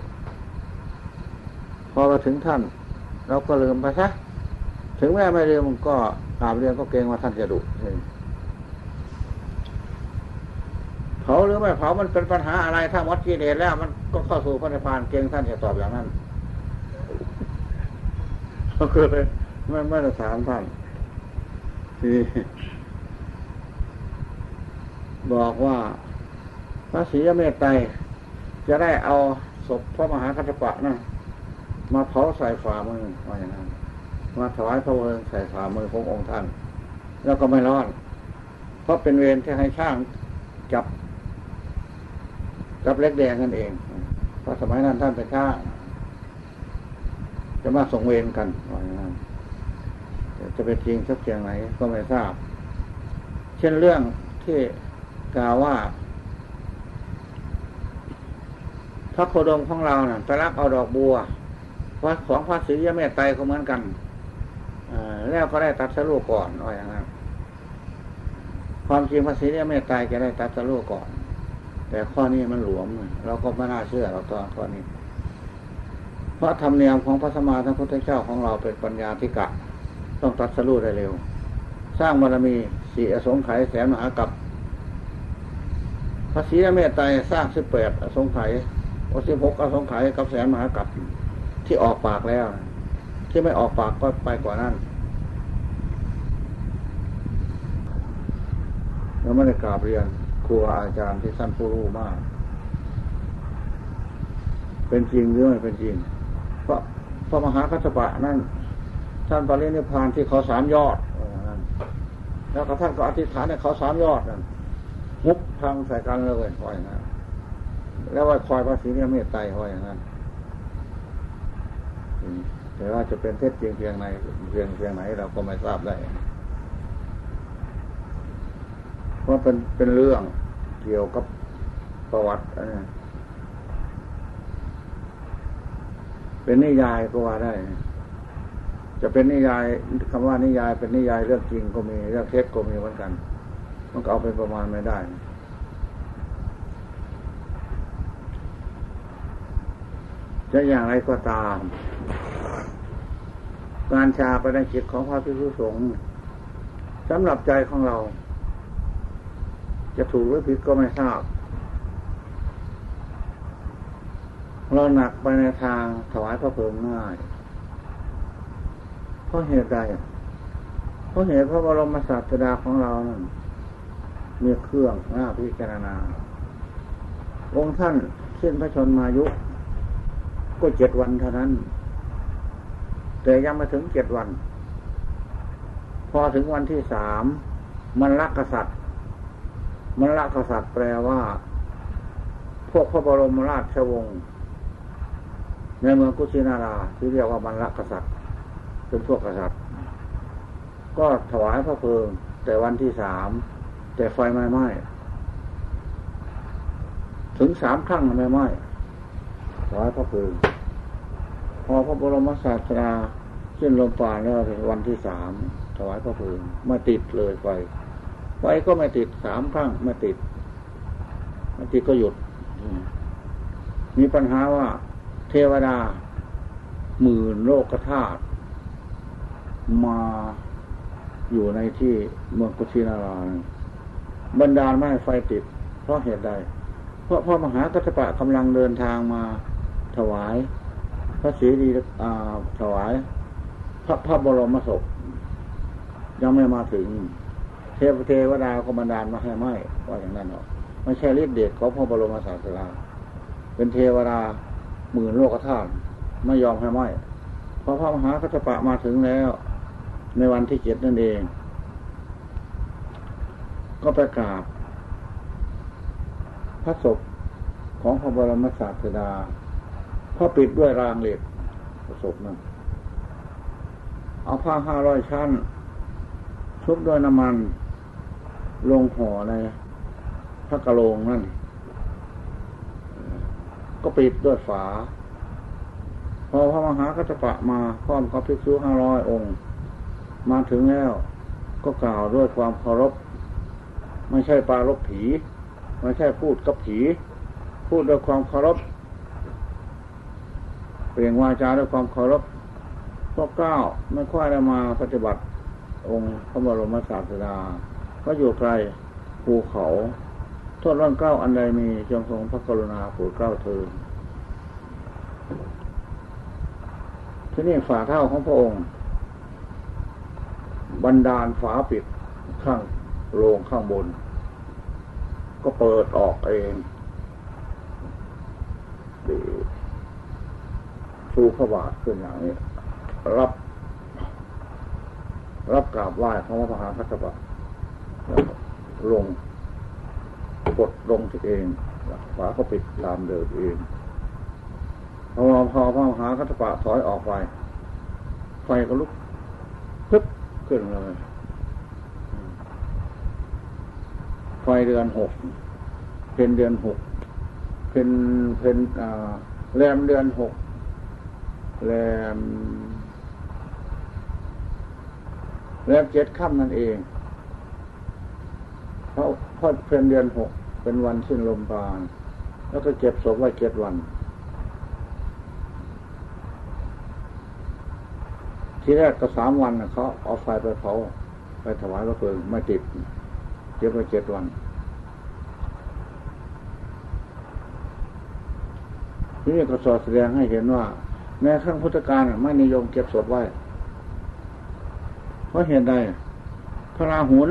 พอมาถึงท่าน เราก็ลืมไปซะถึงแม้ไม่เรียนมันก็กราบเรียนก็เกรงว่าท่านจะดุเผาหรือไม่เผามันเป็นปัญหาอะไร ถ้าวัดกิเลสแล้ว มันก็เข้าสู่พระนิพพานเกรงท่านจะตอบอย่างนั้นก็คือเลยไม่ไม่ได้ถามท่านที่บอกว่าพระศรีเมตไตรจะได้เอาศพพระมหาคัตปะนะมาเผาใส่ฝ่ามือว่าอย่างนั้นมาถวายพระเพลิงใส่ฝ่ามือขององค์ท่าน แล้วก็ไม่รอนเพราะเป็นเวรที่ให้ช่างจับ กับเล็กแดงนั่นเอง เพราะสมัยนั้นท่านเป็นข้าจะมาส่งเวรกันอย่างนั้นจะเป็นจริงสักเพียงไหนก็ไม่ทราบ เช่นเรื่องที่กล่าวว่า พระโคดมของเราเนะ่ะไปรับเอาดอกบัววัดของพระศรียเมตไตรก็เหมือนกันแล้วก็ได้ตัดสรุก่อนอย่างนั้นความจริงพระศรียเมตไตรจะได้ตัดสรุก่อน แต่ข้อนี้มันหลวม เราก็ไม่น่าเชื่อเราตอนข้อนี้ เพราะธรรมเนียมของพระสมมาทั้งพุทธเจ้าของเราเป็นปัญญาธิกะ ต้องตัดสรุได้เร็ว สร้างบารมีสี่อสงไขยแสนมหากับพระศรีเมตไตรสร้างสิบแปดอสงไขยอสิบหกอสงไขยกับแสนมหากับที่ออกปากแล้ว ที่ไม่ออกปากก็ไปกว่านั้นเราไม่ได้กราบเรียน รูอาจารย์ที่ท่านผู้รู้มาก เป็นจริงหรือไม่เป็นจริง เพราะพระมหาคัตปะนั่นท่านปรินิพานที่เขาสามยอดแล้วก็ท่านก็อธิษฐานในเขาสามยอดนั่นมุกทางใส่กันเลยคอยนะแล้วว่าคอยพระศรีเนี่ยเมตไตรคอยอย่างนั้นแต่ว่าจะเป็นเท็จจริงเพียงไหนเพียงเพียงไหน เราก็ไม่ทราบได้เพราะเป็นเป็นเรื่อง เกี่ยวกับประวัติเป็นนิยายก็ว่าได้ จะเป็นนิยายคำว่านิยาย เป็นนิยายเรื่องจริงก็มีเรื่องเท็จก็มีเหมือนกัน มันก็เอาเป็นประมาณไม่ได้ จะอย่างไรก็ตาม การชาไปในจิตของพระพิสุสงฆ์สำหรับใจของเรา จะถูกหรือผิดก็ไม่ทราบ เราหนักไปในทางถวายพระเพลิงง่าย เพราะเหตุใด เพราะเหตุพระบรมศาสดาของเรานั้นมีเครื่องหน้าพิจารณา องค์ท่านสิ้นพระชนมายุ ก็เจ็ดวันเท่านั้น แต่ยังไม่ถึงเจ็ดวัน พอถึงวันที่สามมันรักกษัตริย์ มรักกษัตริย์แปลว่า พวกพระบรมราชวงศ์ในเมืองกุชินาราที่เรียกว่าบรรลักษัตริย์ เป็นพวกกษัตริย์ ก็ถวายพระเพลิง แต่วันที่สามแต่ไฟไม่ไหม้ถึงสามครั้งไม่ไหม้ถวายพระเพลิงพอพระบรมศาสดาขึ้นลมปานแล้ววันที่สามถวายพระเพลิงไม่ติดเลยไฟ ไฟก็ไม่ติดสามครั้งไม่ติดไม่ติดก็หยุด มีปัญหาว่า เทวดาหมื่นโลกธาตุมาอยู่ในที่เมืองกุชินารายบรรดาลไม่ไฟติด เพราะเหตุใด เพราะพ่อมหากัตปะกำลังเดินทางมาถวาย พระศรีดีถวาย พระพระบรมศพยังไม่มาถึง ทพเทวดาก็บรรดาลมาให้ไหมว่าอย่างนั้นหรอไม่ใช่ฤทธิเดชของพระบรมศาสดาเป็นเทวดาหมื่นโลกธาตุไม่ยอมให้ไหมพอพระมหาคัตปะมาถึงแล้ว ในวันที่เจ็ดนั่นเอง ก็ไปกราบพระศพของพระบรมศาสดาพอปิดด้วยรางเหล็กพระศพนั้นเอาผ้าห้าร้อยชั้นชุบด้วยน้ำมัน ลงห่อในพระกะโลงนั่น ก็ปิดด้วยฝา พอพระมหากัตปะมาพร้อมกับภิกษุห้าร้อยองค์ มาถึงแล้วก็กล่าวด้วยความเคารพ ไม่ใช่ปารบผี ไม่ใช่พูดกับผี พูดด้วยความเคารพเปลี่ยนวาจาด้วยความเคารพพวกเก้าไม่ค่อยได้มาปฏิบัติองค์พระบรมศาสดา ก็อยู่ไกลภูเขาโทษร่อนเก้าอันใดมีจงทรงพระกรุณาโปรดเก้าเธอที่นี่ฝาเท่าของพระองค์บันดาลฝาปิดข้างโลงข้างบน ก็เปิดออกเองดีชูพระบาทขึ้นอย่างนี้ รับ รับกราบไหว้ของพระมหาคัตบะ ลงกดลงที่เองฝาเขาปิดตามเดิมเองพอพอพอหาคัตปะถอยออกไปไฟก็ลุกปึ๊บขึ้นเลยไฟเดือนหกเป็นเดือนหกเป็นเป็นแรมเดือนหกแรมแรมเจ็ดค่ำนั่นเอง ราะเพราเป็นเดือนหกเป็นวันสิ้นลมปราณแล้วก็เก็บศพไว้เจ็ดวัน ที่แรกก็สามวันเขาเอาไฟไปเผาไปถวายพระเพลิงไม่ติดเก็บไว้เจ็ดวันที่นี่ก็สอดแสดงให้เห็นว่าแม้ขั้งพุทธการไม่นิยมเก็บศพไว้ เพราะเห็นใดพระราหุล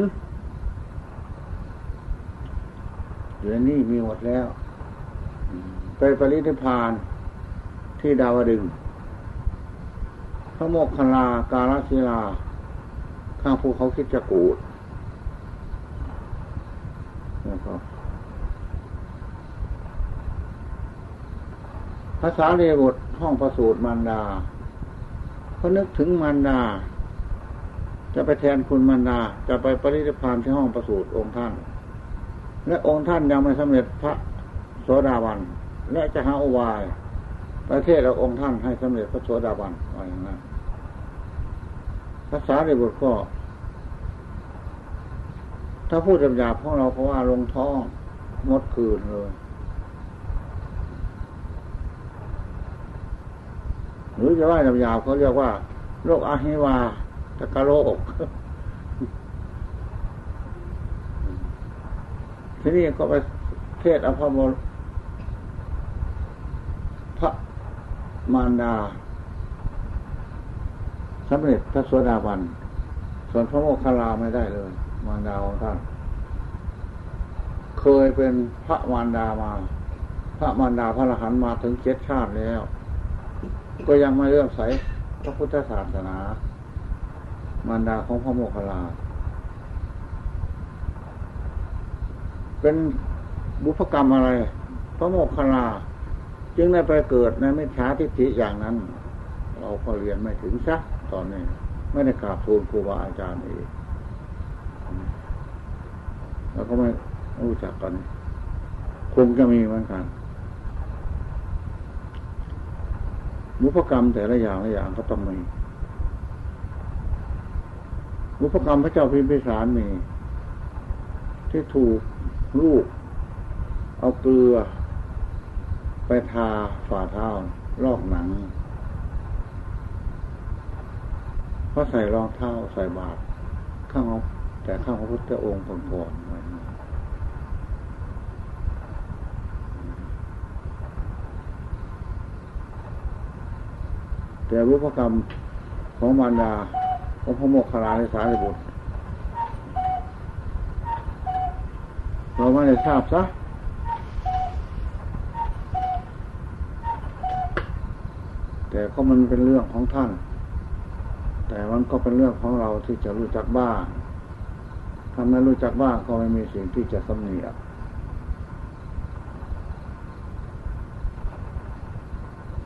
เหลือนี่มีหมดแล้ว ไปปรินิพานที่ดาวดึง พระโมกขลาการศิลา ข้างภูเขาคิดจะกูดนะครับภาษาเรียบทห้องประสูตรมารดาเขานึกถึงมารดา จะไปแทนคุณมารดา จะไปปริธิพานที่ห้องประสูตรองค์ท่าน และองค์ท่านยังไม่สำเร็จพระโสดาบัน และจะหาอุบาย ประเทศเราองค์ท่านให้สำเร็จพระโสดาบันอะไรอย่างนั้นภาษาเรียบทก็ ถ้าพูดหยาบๆพวกเราเพราะว่าลงท้องงดคืนเลยหรือจะว่าหยาบๆเขาเรียกว่าโรคอาหิวาตะกะโรค ทีนี้ก็ไปเทศอภพรพระมารดาสำเร็จพระสวสดาบัน ส่วนพระโมคคัลลาไม่ได้เลย มารดาของท่าน เคยเป็นพระมารดามา พระมารดาพระอรหันต์มาถึงเจ็ดชาติแล้ว ก็ยังไม่เลื่อมใสพระพุทธศาสนา มารดาของพระโมคคัลลา เป็นบุพกรรมอะไร พระโมคคัลลาจึงได้ไปเกิดในมิจฉาทิฏฐิอย่างนั้น เราก็เรียนไม่ถึงซักตอนนี้ ไม่ได้กราบทูลครูบาอาจารย์อีกแล้วก็ไม่รู้จักกัน คงจะมีเหมือนกันบุพกรรมแต่ละอย่างละอย่างก็ต้องมีบุพกรรมพระเจ้าพิมพิสารมี ที่ถูก ลูก เอาเกลือ ไปทาฝ่าเท้า ลอกหนังเพราะใส่รองเท้าใส่บาตรข้างของแต่ข้างพระพุทธองค์ก่อนแต่รูปกรรมของมารดาของพระโมคคลาในสารีบุตร เราไม่ได้ทราบซะแต่ก็มันเป็นเรื่องของท่าน แต่มันก็เป็นเรื่องของเราที่จะรู้จักบ้างถ้าไม่รู้จักบ้างก็ไม่มีสิ่งที่จะสำเนียก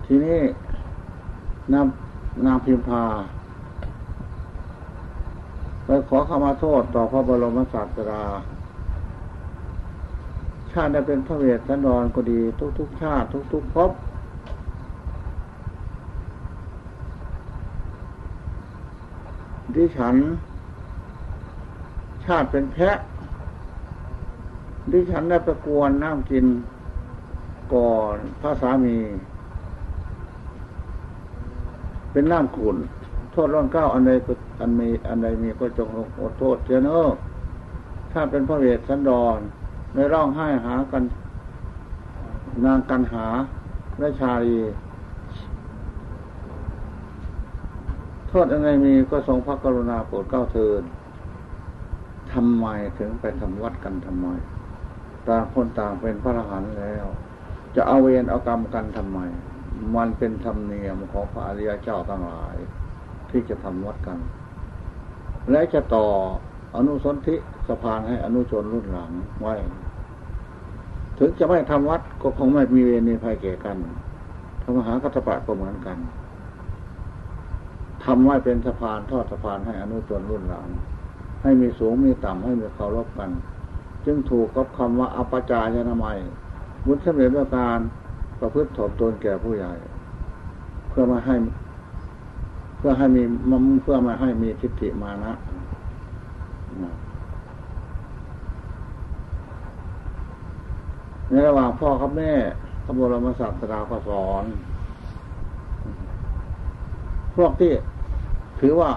ทีนี้นางนางพิมพาไปขอขมาโทษต่อพระบรมศาสดา ชาติได้เป็นพระเวทสันดรก็ดี ทุกๆชาติทุกๆภพดิฉัน ชาติเป็นแพะดิฉันได้ประกวนน้ำกินก่อนพระสามี เป็นน้ำขุนโทษร่องเก้าอันใดก็อันมีอันใดมีก็จงอดโทษเจ้าเนอถ้าเป็นพระเวทสันดร ไม่ร้องไห้หากัน นางกันหาและชาลีโทษอันใดมีก็ทรงพระกรุณาโปรดเก้าเทินทำไมถึงไปทำวัดกันทำไมต่างคนต่างเป็นพระอรหันต์แล้ว จะเอาเวรเอากรรมกันทำไม มันเป็นธรรมเนียมของพระอริยเจ้าทั้งหลาย ที่จะทำวัดกัน และจะต่ออนุสนธิสะพานให้อนุชนรุ่นหลังไว้ ถึงจะไม่ทำวัดก็คงไม่มีเวรมีภัยแก่กันธรรมหากัตปะก็เหมือนกันทำไว้เป็นสะพานทอดสะพานให้อนุชนรุ่นหลัง ให้มีสูงมีต่ำให้มีเคารพกัน จึงถูกกับคำว่าอปจายนามัยบุญสำเร็จด้วยการประพฤติถ่อมตนแก่ผู้ใหญ่ เพื่อมาให้ เพื่อให้มีมเพื่อมาให้มีทิฏฐิมานะ ในระหว่างพ่อกับแม่พระบรมศาสดาก็สอน พวกที่ถือว่า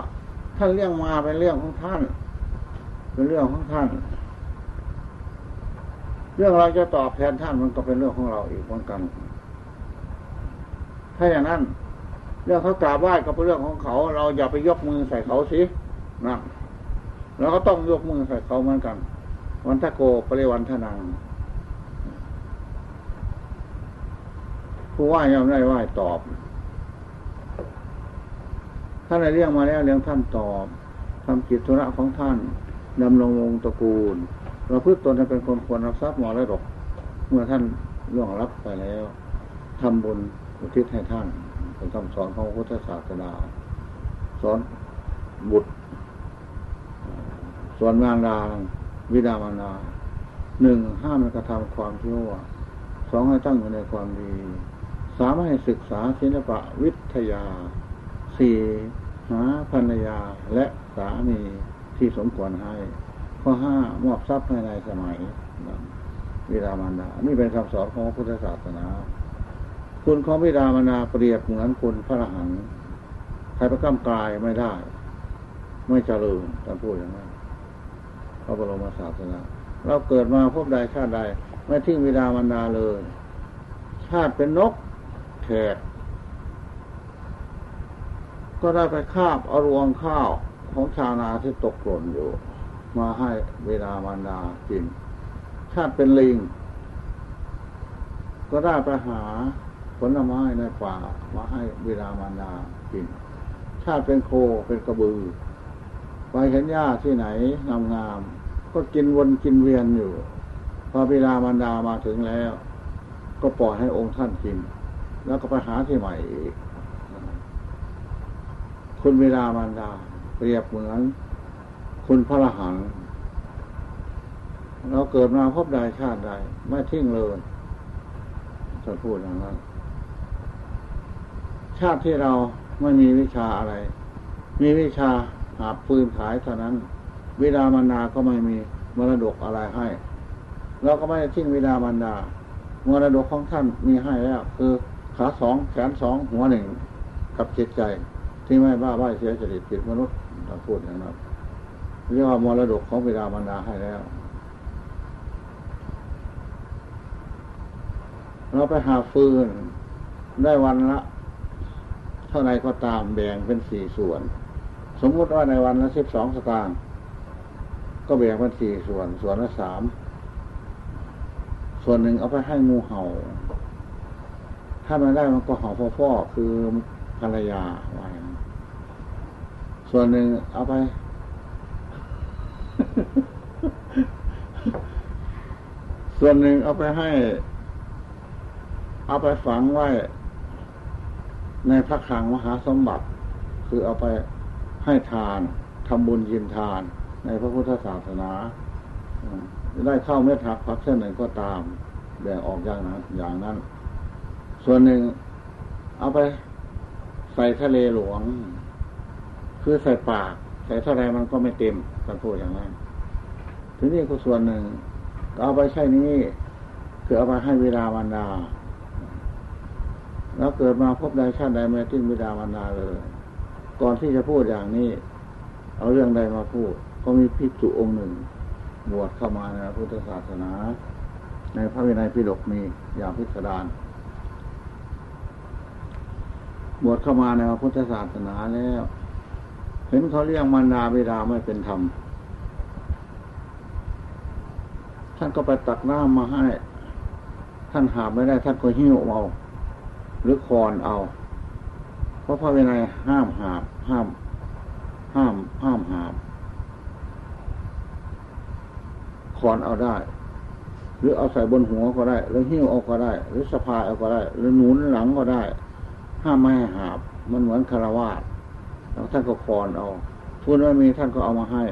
ท่านเรื่องมาเป็นเรื่องของท่าน เป็นเรื่องของท่าน เรื่องเราจะตอบแทนท่านมันก็เป็นเรื่องของเราอีกเหมือนกัน ถ้าอย่างนั้น เรื่องเขากราบไหว้ก็เป็นเรื่องของเขา เราอย่าไปยกมือใส่เขาสินะเราก็ต้องยกมือใส่เขาเหมือนกัน วันทะโกปริวันทนัง ผู้ว่าย่อมได้ไหวตอบ ท่านได้เรียกมาแล้วเลี้ยงท่านตอบทำกิจธุระของท่านดำรงวงตระกูล เราพึ่งตนจะเป็นคนควรรับทรัพย์หมอและดก เมื่อท่านล่วงรับไปแล้วทำบุญอุทิศให้ท่านเป็นคำสอนของพุทธศาสนาสอนบุตรสอนงานดาวิดามานาหนึ่งห้ามกระทำความชั่วสองให้ตั้งอยู่ในความดี สามให้ศึกษาศิลปะวิทยาสี่หาภรรยาและสามีที่สมควรให้ ข้อห้ามอบทรัพย์ให้ในสมัยวิดามันดา นี่เป็นคำสอนของพุทธศาสนา คุณของวิดามันดาเปรียบเหมือนคุณพระรหันใครประกำกายไม่ได้ ไม่เจริญท่านพูดอย่างนั้นพระบรมศาสนาเราเกิดมาพบใดชาติใด ไม่ทิ้งวิดามันดาเลย ชาติเป็นนก แขก ก็ได้ไปคาบเอารวงข้าวของชาวนาที่ตกหล่นอยู่ มาให้เวลามารดากินชาติเป็นลิง ก็ได้ไปหาผลไม้ในป่ามาให้เวลามารดากินชาติเป็นโคเป็นกระบือ ไปเห็นหญ้าที่ไหนงามๆก็กินวนกินเวียนอยู่พอเวลามารดามาถึงแล้ว ก็ปล่อยให้องค์ท่านกิน แล้วก็ไปหาที่ใหม่อีกคุณเวลามารดา เปรียบเหมือน คุณพระรหันเราเกิดมาพบใดชาติใดไม่ทิ้งเลยจะพูดอย่างนั้นชาติที่เราไม่มีวิชาอะไร มีวิชาหาปืนขายเท่านั้น วิดามันดาก็ไม่มีมรดกอะไรให้ เราก็ไม่ทิ้งวิดามันดามรดกของท่านมีให้แล้ว คือ ขาสองแขนสองหัวหนึ่งกับจิตใจ ที่ไม่บ้าใบ้เสียจริตผิดมนุษย์เราพูดอย่างนั้นเรียกว่ามรดกของบิดามารดาให้แล้ว เราไปหาฟืนได้วันละ เท่าไรก็ตามแบ่งเป็นสี่ส่วน สมมติว่าในวันละสิบสองสตางค์ก็แบ่งเป็นสี่ส่วน ส่วนละสามส่วนหนึ่งเอาไปให้งูเห่า ถ้ามันได้มันก็เห่าพ่อคือภรรยาไว้ส่วนหนึ่งเอาไป ส่วนหนึ่งเอาไปให้ เอาไปฝังไว้ ในพระคลังมหาสมบัติ คือเอาไปให้ทานทำบุญยินทาน ในพระพุทธศาสนาได้เข้าเม็ดหักพักเส้นหนึ่งก็ตามแบ่งออกอย่างนั้นอย่างนั้น ส่วนหนึ่ง เอาไป ใส่ทะเลหลวง คือใส่ปาก ใส่เท่าไรมันก็ไม่เต็มกันพูดอย่างนั้นทีนี้ก็ส่วนหนึ่งเอาไปใช้นี้คือเอาไปให้เวลาวันดา แล้วเกิดมาพบใดชาติใดไม่ทิ้งเวลาวันดาเลย ก่อนที่จะพูดอย่างนี้ เอาเรื่องใดมาพูด ก็มีพิจุองค์หนึ่ง บวชเข้ามาในพุทธศาสนา ในพระวินัยพิฎกมีอย่างพิสดาร บวชเข้ามาในพุทธศาสนาแล้ว เห็นเขาเรียกมารดาบิดาไม่เป็นธรรม ท่านก็ไปตักน้ำมาให้ ท่านหาไม่ได้ ท่านก็หิ้วเอา หรือคอนเอา เพราะพระวินัยห้ามหาบห้าม ห้าม ห้ามหาบคอนเอาได้ หรือเอาใส่บนหัวก็ได้ หรือหิ้วเอาก็ได้ หรือสะพายเอาก็ได้ หรือหนุนหลังก็ได้ ห้ามไม่ให้หาบ มันเหมือนคารวาสแล้วท่านก็คอนเอาฟืนไม่มีท่านก็เอามาให้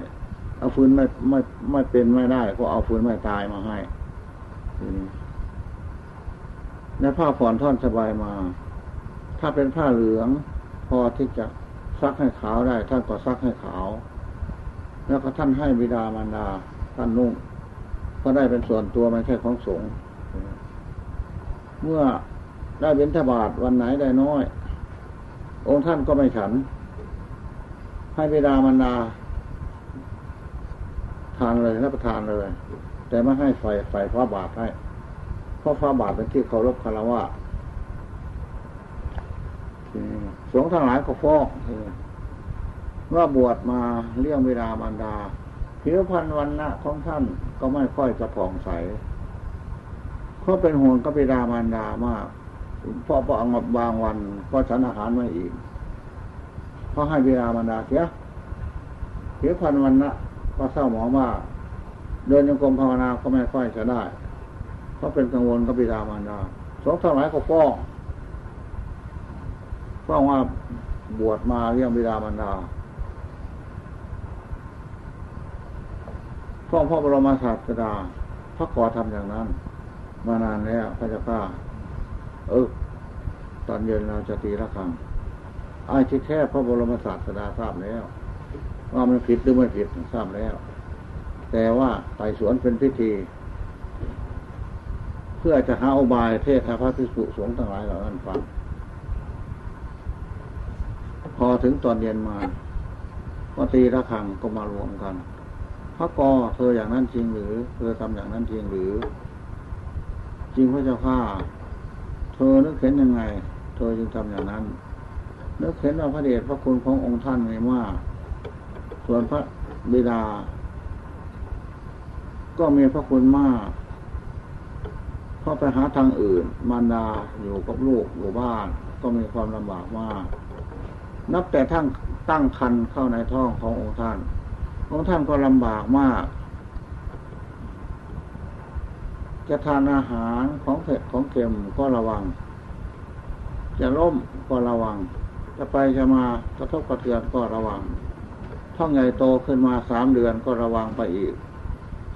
เอาฟืนไม่ไม่ไม่เป็นไม่ได้ ก็เอาฟืนไม่ตายมาให้ในผ้าผ่อนท่อนสบายมา ถ้าเป็นผ้าเหลือง พอที่จะซักให้ขาวได้ ท่านก็ซักให้ขาว แล้วก็ท่านให้บิดามารดา ท่านนุ่งก็ได้เป็นส่วนตัวไม่ใช่ของสงฆ์เมื่อ ได้เบญทบาทวันไหนได้น้อย องค์ท่านก็ไม่ฉัน ให้บิดามันดา ทานเลยรับประทานเลย แต่ไม่ให้ไฟไฟฟ้าบาทให้เพราะฟ้าบาทเป็นที่เคารพคารวะสงฆ์ทั้งหลายก็ฟ้องว่าบวชมาเลี้ยงเวลามันดาผิวพรรณวันนะของท่านก็ไม่ค่อยจะผ่องใสเพราะเป็นห่วงกับเวลามันดามาก พ่อพอเอาบางวันก็ฉันอาหารไม่อีกเพราะให้เวลามันดาเสียเสียพันวันนะก็เศร้าหมองว่าเดินยังกรมภาวนาก็ไม่ค่อยจะได้ เพราะเป็นกังวลกับบิดามารดาสองเท่าไหร่ก็ฟ้องฟ้องว่าบวชมาเรื่องบิดามารดาฟ้องพ่อบรมศาสดาพระกอทำอย่างนั้น มานานแล้วพระเจ้าข้า เออ ตอนเย็นเราจะตีละครังไอ้ที่แค่พระบรมศาสดาทราบแล้ว ว่ามันผิดหรือไม่ผิดทราบแล้ว แต่ว่าไต่สวนเป็นพิธี เพื่อจะหาอุบายเทศพระภิกษุสงฆ์ทั้งหลายเหล่านั้นฟังพอถึงตอนเย็นมาก็ตีระฆังก็มารวมกันพระกอเธออย่างนั้นจริงหรือ เธอทำอย่างนั้นจริงหรือ จริงพระเจ้าข้า เธอนึกเห็นยังไง เธอจึงทำอย่างนั้น นึกเห็นว่าพระเดชพระคุณขององค์ท่านไม่มาก ส่วนพระบิดา ก็มีพระคุณมากเพราะไปหาทางอื่น มารดาอยู่กับลูกอยู่บ้าน ก็มีความลำบากมาก นับแต่ทั้งตั้งคันเข้าในท้องขององค์ท่าน องค์ท่านก็ลำบากมาก จะทานอาหารของเผ็ดของเค็มก็ระวัง จะล้มก็ระวัง จะไปจะมากระทบกระเทือนก็ระวัง ท้องใหญ่โตขึ้นมาสามเดือนก็ระวังไปอีก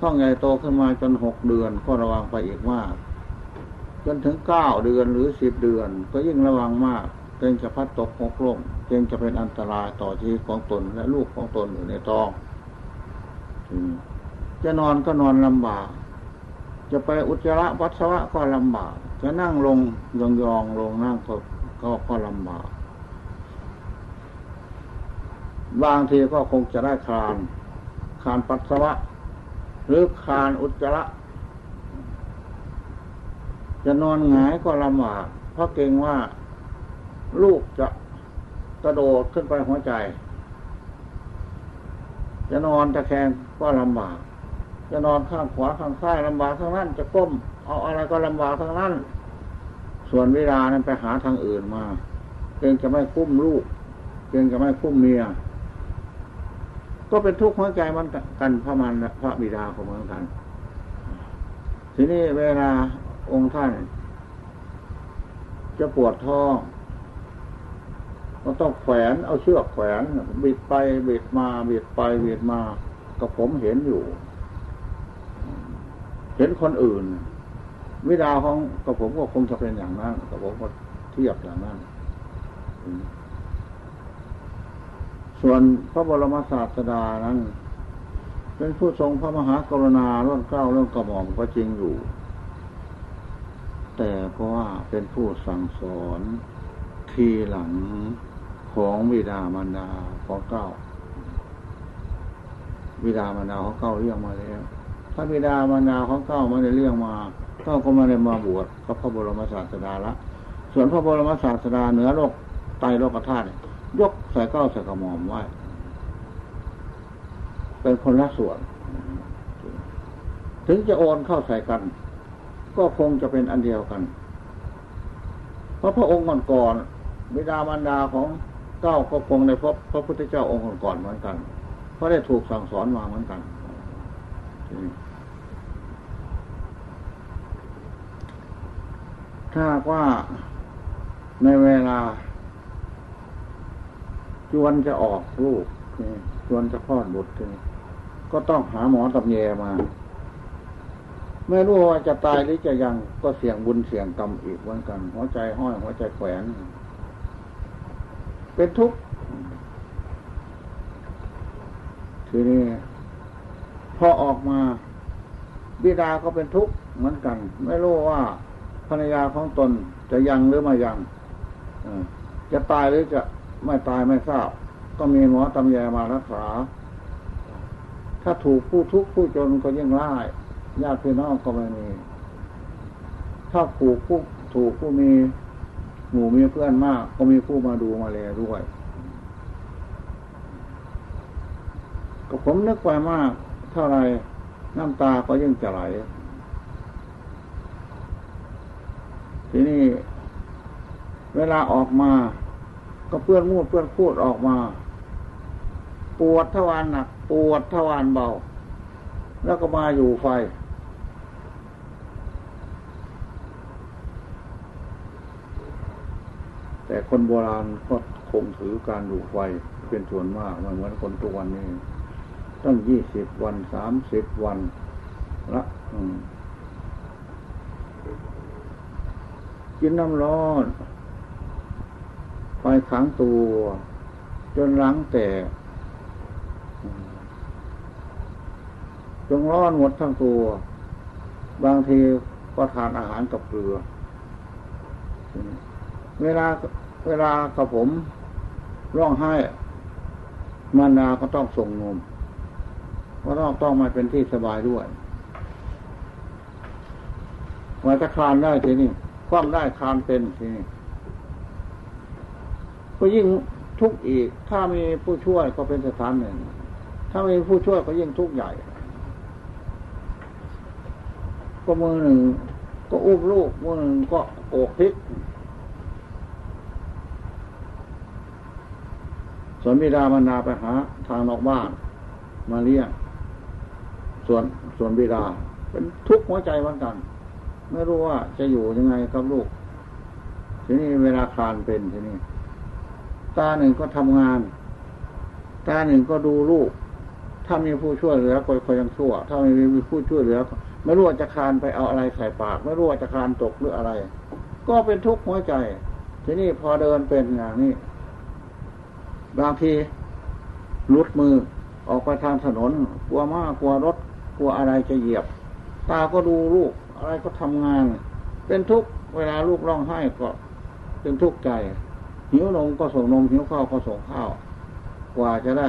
ท้องใหญ่โตขึ้นมาจนหกเดือนก็ระวังไปอีกมาก จนถึงเก้าเดือนหรือสิบเดือน ก็ยิ่งระวังมากเกรงจะพัดตกหกลงเกรงจะเป็นอันตรายต่อชีวิตของตนและลูกของตนอยู่ในท้องจะนอนก็นอนลำบาก จะไปอุจจาระปัสสาวะก็ลำบาก จะนั่งลงยองยองลงนั่งก็ก็ก็ลำบาก บางทีก็คงจะได้คลานคลานปัสสาวะ หรือคลานอุจจาระจะนอนหงายก็ลำบากเพราะเกรงว่าลูกจะกระโดดขึ้นไปหัวใจ จะนอนตะแคงก็ลำบาก จะนอนข้างขวาข้างซ้ายลำบากทั้งนั้น จะก้ม เอาอะไรก็ลำบากทั้งนั้น ส่วนเวลานั้นไปหาทางอื่นมาเกรงจะไม่คุ้มลูกเกรงจะไม่คุ้มเมีย ก็เป็นทุกข์หัวใจมันกันพระมันพระบิดาของเมืองกัน ทีนี้เวลาองค์ท่าน จะปวดท้องก็ต้องแขวนเอาเชือกแขวนบิดไปบิดมาบิดไปบิดมา ก็ผมเห็นอยู่ เห็นคนอื่น วิดาของกับผมก็คงจะเป็นอย่างนั้นกับผมก็เทียบอย่างนั้นส่วนพระบรมศาสดานั้น เป็นผู้ทรงพระมหากรุณาล้นเกล้าล้นกระหม่อมก็จริงอยู่ แต่เพราะว่าเป็นผู้สั่งสอนทีหลังของวิดามารดาของเก้าวิดามารดาของเก้าเรียกมาแล้ว ถ้าวิดามารดาของเก้าไม่ได้เรียกมาเก้าก็ไม่ได้มาบวชก็พระบรมศาสดาละ ส่วนพระบรมศาสดาเหนือโลกไตโลกธาตุยกใส่เก้าใส่กระหม่อมไว้ เป็นคนละส่วน ถึงจะโอนเข้าใส่กัน ก็คงจะเป็นอันเดียวกัน เพราะพระองค์ก่อนๆบิดามารดาของเก้าก็คงในพบพระพุทธเจ้าองค์ก่อนเหมือนกัน เพราะได้ถูกสั่งสอนมาเหมือนกัน ถ้าว่าในเวลา จวนจะออกลูกจวนจะคลอดบุตรก็ต้องหาหมอตำแยมา ไม่รู้ว่าจะตายหรือจะยังก็เสี่ยงบุญเสี่ยงกรรมอีกเหมือนกัน หัวใจห้อยหัวใจแขวน เป็นทุกข์ทีนี้พอออกมาบิดาก็เป็นทุกข์เหมือนกัน ไม่รู้ว่า ภรรยาของตนจะยังหรือไม่ยังจะตายหรือจะไม่ตายไม่ทราบ ก็มีหมอตำแยมารักษา ถ้าถูกผู้ทุกข์ผู้จนก็ยิ่งร้ายญาติพี่น้องก็ไม่มี ถ้าผูกผู้ถูกผู้มีหมู่มีเพื่อนมาก ก็มีผู้มาดูมาเลด้วย ก็ผมนึกไปมาก เท่าไรน้ำตาก็ยิ่งจะไหล ทีนี้เวลาออกมา ก็เพื่อนมูดเพื่อนพูดออกมา ปวดทวารหนัก ปวดทวารเบา แล้วก็มาอยู่ไฟ แต่คนโบราณก็คงถือการอยู่ไฟเป็นส่วนมากมันเหมือนคนทุกวันนี้ตั้งยี่สิบวันสามสิบวันละ กินน้ำร้อนไฟขังตัว จนล้างแต่จงร้อนหมดทั้งตัว บางทีก็ทานอาหารกับเกลือ เวลาเวลากับผมร้องไห้มานาก็ต้องส่งนมเพราะต้องต้องมาเป็นที่สบายด้วยมาจะคลานได้ทีนี้ คว่ำได้คานเป็นทีนี้ก็ยิ่งทุกข์อีก ถ้ามีผู้ช่วยก็เป็นสถานหนึ่ง ถ้ามีผู้ช่วยก็ยิ่งทุกข์ใหญ่ ก็มือหนึ่ง ก็อุ้มลูกมือหนึ่งก็โอกพิก ส่วนบิดามารดาไปหา ทางนอกบ้าน มาเลี้ยง ส่วนส่วนบิดา เป็นทุกข์หัวใจเหมือนกัน ไม่รู้ว่าจะอยู่ยังไงกับลูก ทีนี้เวลาคลานเป็นทีนี้ ตาหนึ่งก็ทำงาน ตาหนึ่งก็ดูลูก ถ้ามีผู้ช่วยเหลือก็คอยยังชั่ว ถ้าไม่มีผู้ช่วยเหลือ ไม่รู้ว่าจะคลานไปเอาอะไรใส่ปาก ไม่รู้ว่าจะคลานตกหรืออะไร ก็เป็นทุกข์หัวใจ ทีนี้พอเดินเป็นอย่างนี้ บางทีลุดมือออกไปทางถนน กลัวมากกลัวรถ กลัวอะไรจะเหยียบ ตาก็ดูลูก อะไรก็ทำงาน เป็นทุกเวลาลูกร้องไห้ก็เป็นทุกข์ใจ หิวนมก็ส่งนมหิวข้าวก็ส่งข้าว กว่าจะได้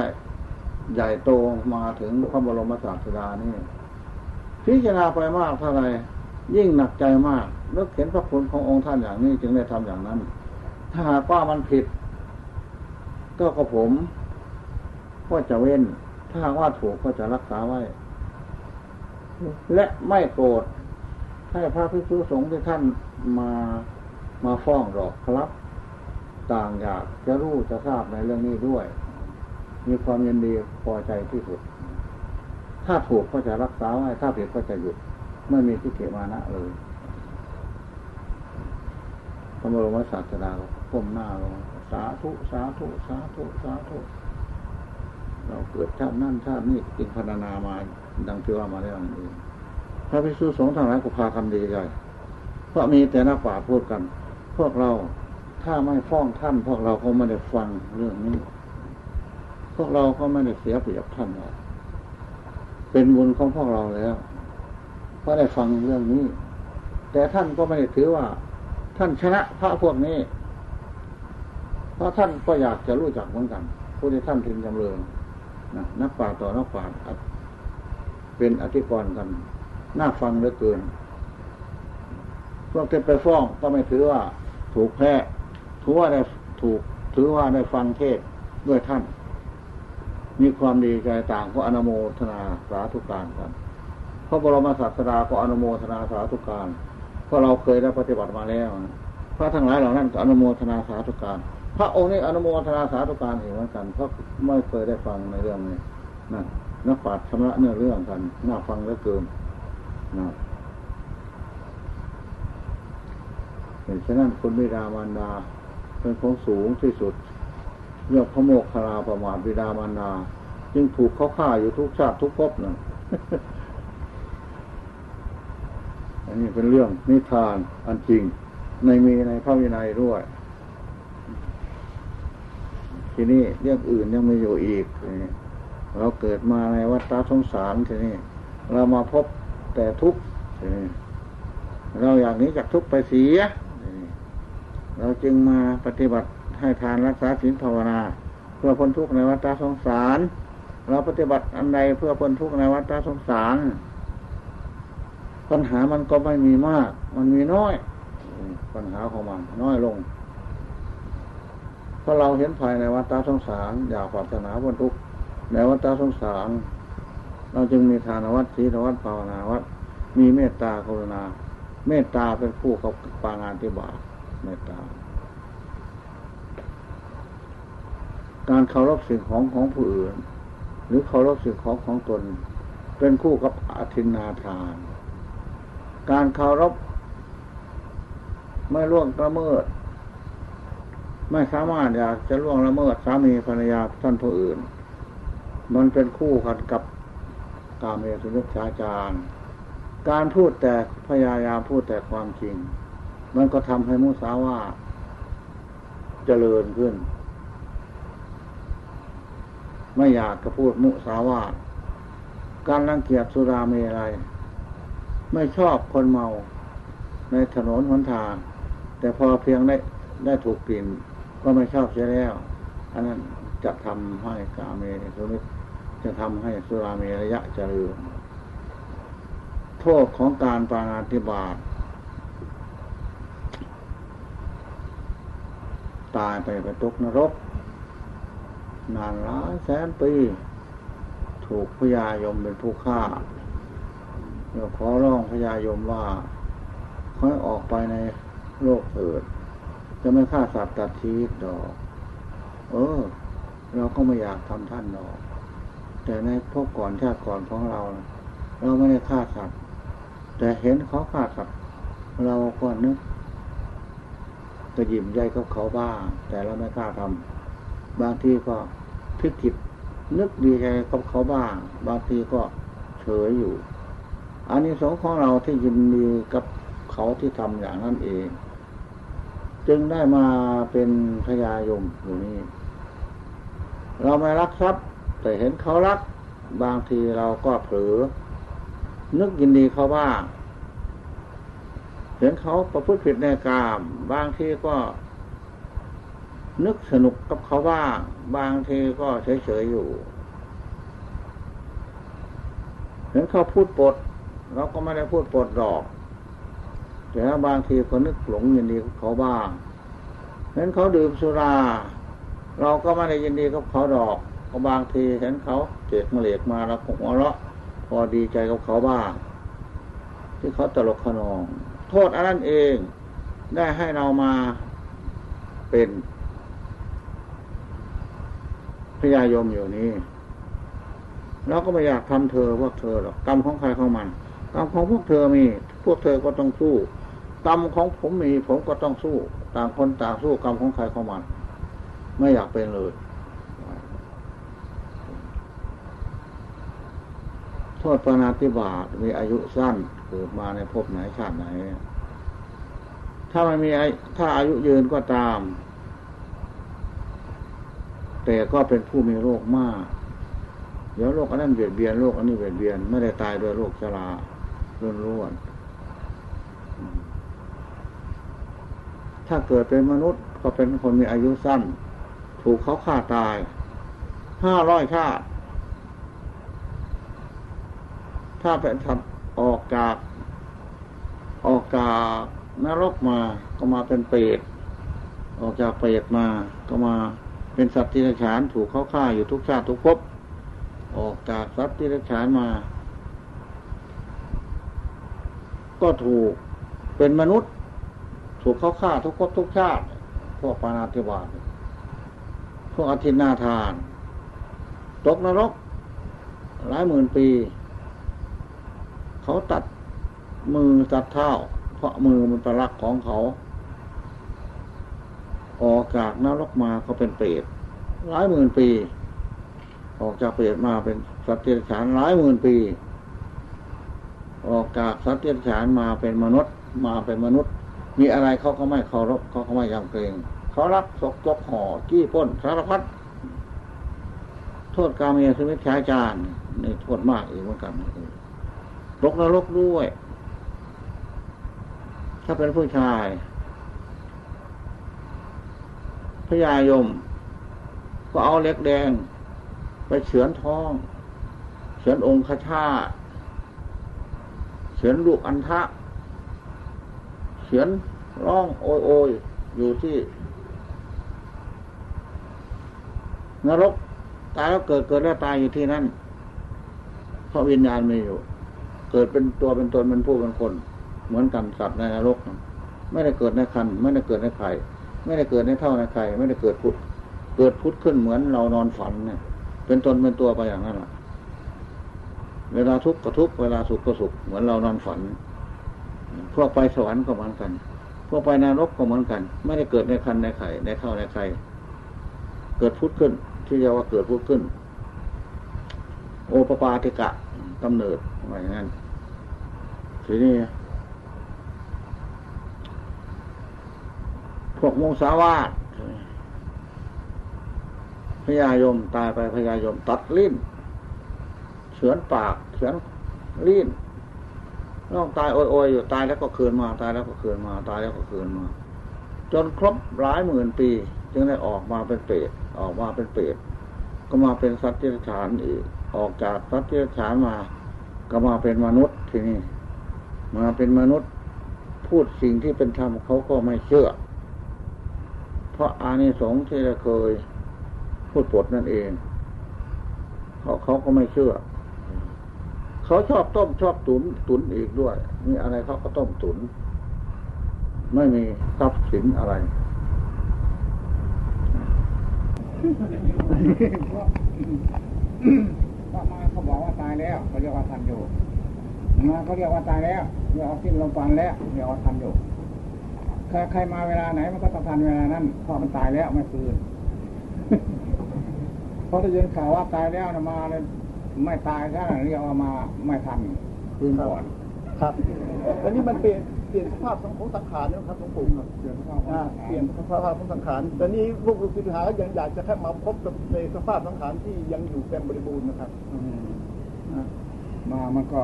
ใหญ่โตมาถึงพระบรมศาสดานี่พิจารณาไปมากเท่าไรยิ่งหนักใจมากแล้วเห็นพระคุณขององค์ท่านอย่างนี้จึงได้ทำอย่างนั้น ถ้าหากว่ามันผิด ก็กระผมก็จะเว้น ถ้าว่าถูกก็จะรักษาไว้ และไม่โกรธ ให้พระภิกษุสงฆ์ที่ท่านมามาฟ้องหรอกครับ ต่างอยากจะรู้จะทราบในเรื่องนี้ด้วย มีความยินดีพอใจที่สุด ถ้าถูกก็จะรักษาไว้ถ้าผิดก็จะหยุด ไม่มีที่เกมานะเลยพระบรมศาสดาก้มหน้าลงสาธุ สาธุ สาธุ สาธุ เราเกิดชาตินั่นชาตินี้จึงพัฒนามาดังที่ว่ามาแล้วนั่นเอง พระพิสุสงฆ์ทั้งหลายก็พาคำดีใจเพราะมีแต่นักป่าพูดกัน พวกเราถ้าไม่ฟ้องท่าน พวกเราคงไม่ได้ฟังเรื่องนี้ พวกเราก็ไม่ได้เสียเปรียบท่านหรอกเป็นบุญของพวกเราแล้วเพราะได้ฟังเรื่องนี้ แต่ท่านก็ไม่ได้ถือว่า ท่านชนะพระพวกนี้ เพราะท่านก็อยากจะรู้จักเหมือนกันผู้ที่ท่านถึงจำเริญนะนักป่าต่อนักป่าเป็นอธิกรณ์กัน น่าฟังเหลือเกินพวกที่ไปฟ้องก็ไม่ถือว่าถูกแพ้ถือว่าได้ถูก ถือว่าได้ฟังเทศด้วยท่าน มีความดีใจต่างก็อนโมทนาสาธุการกันพระบรมศาสดาก็อนโมทนาสาธุการเพราะเราเคยได้ปฏิบัติมาแล้วพระทั้งหลายเหล่านั้นก็อนโมทนาสาธุการพระองค์นี้อนุโมทนาสาธุการเห็นเหมือนกันเพราะไม่เคยได้ฟังในเรื่องนี้นะนักปราชญ์ชำระเนื้อเรื่องกันน่าฟังเหลือเกิน ฉะนั้นคุณบิดามารดาเป็นของสูงที่สุดเรื่องพระโมกขลาประมาทบิดามารดาจึงถูกเขาฆ่าอยู่ทุกชาติทุกภพนะอันนี้เป็นเรื่องนิทานอันจริง ในมีในพระวินัยด้วย ทีนี้เรื่องอื่นยังไม่อยู่อีกเราเกิดมาในวัฏสงสารทีนี้เรามาพบ แต่ทุกข์เราอยากนี้จากทุกข์ไปเสีย เราจึงมาปฏิบัติให้ทานรักษาศีลภาวนา เพื่อพ้นทุกข์ในวัฏสงสาร เราปฏิบัติอันใดเพื่อพ้นทุกข์ในวัฏสงสาร ปัญหามันก็ไม่มีมาก มันมีน้อย ปัญหาของมันน้อยลง เพราะเราเห็นภายในวัฏสงสาร อยากปรารถนาบนทุกข์ในวัฏสงสาร เราจึงมีทานวัดศีลวัดภาวนาวัด มีเมตตากรุณา เมตตาเป็นผู้เขาปางานที่บาปเมตตา การเคารพสิ่งของของผู้อื่น หรือเคารพสิ่งของของตน เป็นคู่กับอธินาทาน การเคารพไม่ล่วงละเมิด ไม่สามารถอยากจะล่วงละเมิดสามีภรรยาท่านผู้อื่น มันเป็นคู่กันกับ กาเมสุนิชาจารการพูดแต่พยายามพูดแต่ความจริง มันก็ทำให้มุสาวาเจริญขึ้น ไม่อยากจะพูดมุสาวาการรังเกียจสุราเมรัยไม่ชอบคนเมาในถนนหนทาง แต่พอเพียงได้ได้ถูกกลิ่นก็ไม่ชอบเสียแล้ว อันนั้นจะทำให้กาเมสุนิ จะทำให้สุราเมระยะเจริญ โทษของการปานาติบาตตายไปไปตกนรก นานหลายแสนปี ถูกพญายมเป็นผู้ฆ่าเดี๋ยวขอร้องพญายมว่าค่อยออกไปในโลกเถิด จะไม่ฆ่าสัตว์ตัดชีวิตดอก เออ เราก็ไม่อยากทำท่านดอก แต่ในพวกก่อนชาติก่อนของเรา เราไม่ได้ฆ่าสัตว์แต่เห็นเขาฆ่าสัตว์เราก็นึกก็ยิ้มใจกับเขาบ้างแต่เราไม่กล้าทำบางทีก็พิกิตนึกดีใจกับเขาบ้าง บางทีก็เฉยอยู่ อันนี้สองของเราที่ยินดีกับเขาที่ทำอย่างนั้นเอง จึงได้มาเป็นพยายมอยู่นี่เราไม่รักทรัพย์ แต่เห็นเขารัก บางทีเราก็เผลอ นึกยินดีเขาบ้าง เห็นเขาประพฤติผิดในกาม บางทีก็ นึกสนุกกับเขาบ้าง บางทีก็เฉยๆอยู่ เห็นเขาพูดปด เราก็ไม่ได้พูดปดดอก แต่บางทีก็นึกหลงยินดีกับเขาบ้าง เห็นเขาดื่มสุรา เราก็ไม่ได้ยินดีกับเขาดอก ก็บางทีเห็นเขาเจ็ดมาเหลกมาเราคงหัวเราะพอดีใจกับเขาบ้าง ที่เขาตลกขนอง โทษอันนั้นเองได้ให้เรามาเป็นพยายมอยู่นี้เราก็ไม่อยากทำเธอพวกเธอหรอกกรรมของใครของมันกรรมของพวกเธอมี พวกเธอก็ต้องสู้กรรมของผมมี ผมก็ต้องสู้ ต่างคนต่างสู้กรรมของใครของมัน ไม่อยากเป็นเลย โทษปนาติบาตมีอายุสั้นเกิดมาในภพไหนชาติไหน ถ้าไม่มีถ้าอายุยืนก็ตาม แต่ก็เป็นผู้มีโรคมาก เดี๋ยวโรคอันนั้นเบียดเบียนโรคอันนี้เบียดเบียน ไม่ได้ตายด้วยโรคชราล้วนๆถ้าเกิดเป็นมนุษย์ก็เป็นคนมีอายุสั้น ถูกเขาฆ่าตายห้าร้อยชาติ ถ้าเป็นสัตว์ออกจากออกจากนรกมาก็มาเป็นเปรตออกจากเปรตมาก็มาเป็นสัตว์ที่ไรฉานถูกเขาฆ่าอยู่ทุกชาติทุกภพออกจากสัตว์ที่ไรฉานมา ก็ถูกเป็นมนุษย์ ถูกเขาฆ่าทุกภพทุกชาติ พวกปานาธิบาตพวกอธินาทาน ตกนรก หลายหมื่นปี เขาตัดมือตัดเท้า เพราะมือมันประลักของเขา ออกจากนรกมาเขาเป็นเปรตหลายหมื่นปี ออกจากเปรตมาเป็นสัตว์เดรัจฉานหลายหมื่นปี ออกจากสัตว์เดรัจฉานมาเป็นมนุษย์มาเป็นมนุษย์ มีอะไรเขาก็ไม่เคารพเขาก็ไม่ยำเกรงเขารักศกจกห่อกี้ป้นสารพัดโทษการเมียสมิทชายจานนี่โทษมากอีกเหมือนกัน ตกนรกด้วย ถ้าเป็นผู้ชายพญายม ก็เอาเล็กแดง ไปเฉือนท้อง เฉือนองค์ขชาเฉือนลูกอันทะเฉือนร้องโอยโอยอยู่ที่ นรก ตายแล้วเกิดเกิดแล้วตายอยู่ที่นั่น เพราะวิญญาณไม่อยู่ เกิดเป็นตัวเป็นตนเป็นผู้เป็นคน เหมือนกันสัตว์ในนรก ไม่ได้เกิดในคันไม่ได้เกิดในไข่ไม่ได้เกิดในเท่าในไข่ไม่ได้เกิดพุทธเกิดพุทธขึ้นเหมือนเรานอนฝันเนี่ย เป็นตนเป็นตัวไปอย่างนั้นแหละเวลาทุกข์ก็ทุกข์เวลาสุขก็สุขเหมือนเรานอนฝัน พวกไปสวรรค์ก็เหมือนกัน พวกไปนรกก็เหมือนกัน ไม่ได้เกิดในคันในไข่ในข้าในไข่เกิดพุทธขึ้น ที่เรียกว่าเกิดพุทธขึ้น โอปปาติกะกำเนิดอะไรอย่างนั้น ทีนี้ พวกมงสาวาทพญายมตายไปพญายมตัดลิ้นเฉือนปากเฉือนลิ้นต้องตายโอยๆอยู่ตายแล้วก็คืนมา ตายแล้วก็คืนมา ตายแล้วก็คืนมา จนครบหลายหมื่นปี จึงได้ออกมาเป็นเปรตออกมาเป็นเปรตก็มาเป็นสัตว์เที่ฉานอีกออกจากสัตว์เที่ฉานมา ก็มาเป็นมนุษย์ทีนี้ มาเป็นมนุษย์ พูดสิ่งที่เป็นธรรมเขาก็ไม่เชื่อ เพราะอานิสงส์ที่เราเคยพูดปดนั่นเองเขาเขาก็ไม่เชื่อ เขาชอบต้มชอบตุนตุนอีกด้วย มีอะไรเขาก็ต้มตุน ไม่มีทรัพย์สินอะไรก็มาเขาบอกว่าตายแล้วเขาเรียกว่าทันอยู่ มาเขาเรียกว่าตายแล้วเรียกว่าสิ้นลมปราณแล้วเรียกว่าทันอยู่ใครใครมาเวลาไหนมันก็ต้องทันเวลานั้นเพราะมันตายแล้วไม่ฟื้นเพราะถ้ายินข่าวว่าตายแล้วนะมาเลยไม่ตายก็เรียกว่ามาไม่ทันฟื้นก่อนครับอันนี้มันเปลี่ยนเปลี่ยนสภาพของสังขารนะครับหลวงปู่ครับเปลี่ยนสภาพเปลี่ยนสภาพของสังขารแต่นี้พวกลูกศิษย์หายังอยากจะแค่มาพบกับในสภาพสังขารที่ยังอยู่เต็มบริบูรณ์นะครับอืมนะมามันก็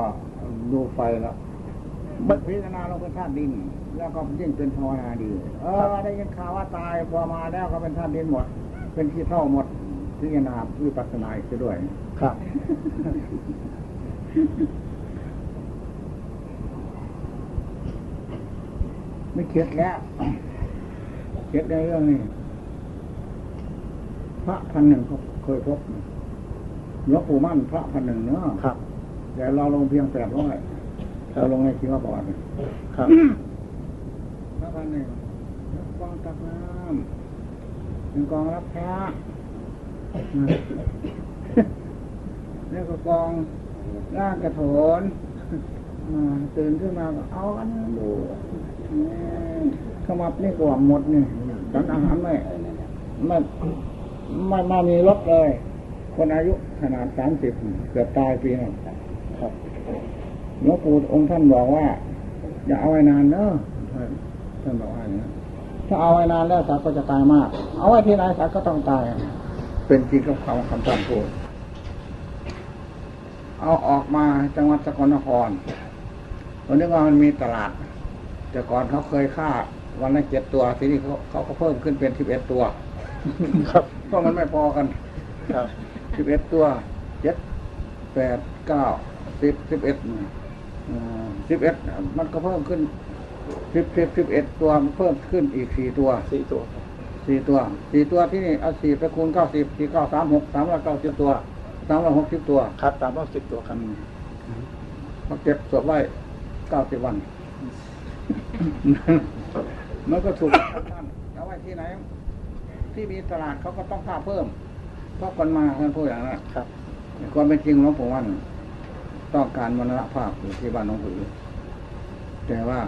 ดูไฟแล้วมันพิจารณาลงเป็นธาตุดิน แล้วก็ยิ่งเป็นภาวนาดี เออได้ยินข่าวว่าตายพอมาแล้วก็เป็นธาตุดินหมด เป็นขี้เท่าหมดพิจารณาวิปัสสนาอีกด้วย ครับไม่เข็ดแล้วเข็ดในเรื่องนี้พระพันหนึ่งเขาเคยพบหลวงปู่มั่นพระพันหนึ่งเนาะครับ แต่เราลงเพียงแปดร้อยเราลงในชีวประวัติครับพระพันหนึ่งกองตักน้ำเป็นกองรับพระแล้วก็กองล่างกระโถนอ่าตื่นขึ้นมาก็เอาอันนั้นดูขมับนี่กว่าหมดนี่ฉันอาหารไม่ไม่ไม่มามีรถเลย คนอายุขนาดสามสิบเกือบตายปีนึงครับ หลวงปู่องค์ท่านบอกว่า อย่าเอาไว้นานเนอะท่านท่านบอกว่าอย่างนั้นถ้าเอาไว้นานแล้วสัตว์ก็จะตายมาก เอาไว้ที่ไหนสัตว์ก็ต้องตาย เป็นจริงกับคำคำท่านพูดเอาออกมาจังหวัดสกลนครวันนี้ว่ามันมีตลาด แต่ก่อนเขาเคยฆ่า วันละเจ็ดตัว ทีนี้เขาเขาก็เพิ่มขึ้นเป็นสิบเอ็ดตัว ครับเพราะมันไม่พอกัน ครับสิบเอ็ดตัวเจ็ดแปดเก้าสิบสิบเอ็ด สิบเอ็ดมันก็เพิ่มขึ้นสิบสิบสิบเอ็ดตัวมันเพิ่มขึ้นอีกสี่ตัวสี่ตัวครับสี่ตัวสี่ตัวที่นี่เอาสี่ไปคูณเก้าสิบสี่เก้าสามหกสามร้อยเก้าสิบตัวสามร้อยหกสิบตัวครับตามรอบสิบตัวครับมาเก็บศพไว้เก้าสิบวัน มันก็ถูกท่านเอาไว้ที่ไหน ที่มีตลาดเขาก็ต้องค่าเพิ่ม เพราะคนมาท่านพูดอย่างนั้นครับความเป็นจริงหลวงปู่วัน ต้องการมรณภาพอยู่ที่บ้านหลวงปู่แต่ว่า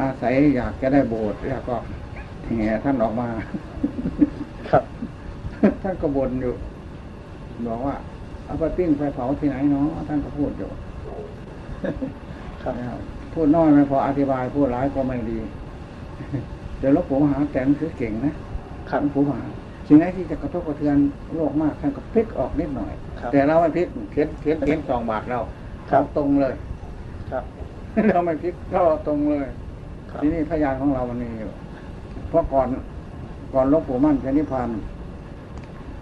อาศัยอยากจะได้โบสถ์แล้วก็แห่ท่านออกมา ครับ ท่านก็บ่นอยู่ บอกว่า เอาไปปิ้งไปเผาที่ไหนเนาะท่านก็พูดอยู่ครับแล้วพูดน้อยไม่พออธิบายพูดหลายก็ไม่ดี เดี๋ยวหลวงปู่มหาแต่งคือเก่งนะครับหลวงปู่มหา สิ่งไหนที่จะกระทบกระเทือนโลกมากท่านก็พลิกออกนิดหน่อย ครับแต่เราไม่พลิกเขียนเขียนเขียนสองบาทเราครับเอาตรงเลย ครับ เราไม่พลิกเราเอาตรงเลย ครับ ที่นี่พยานของเรามันมีอยู่เพราะก่อนก่อนหลวงปู่มั่นจะนิพพาน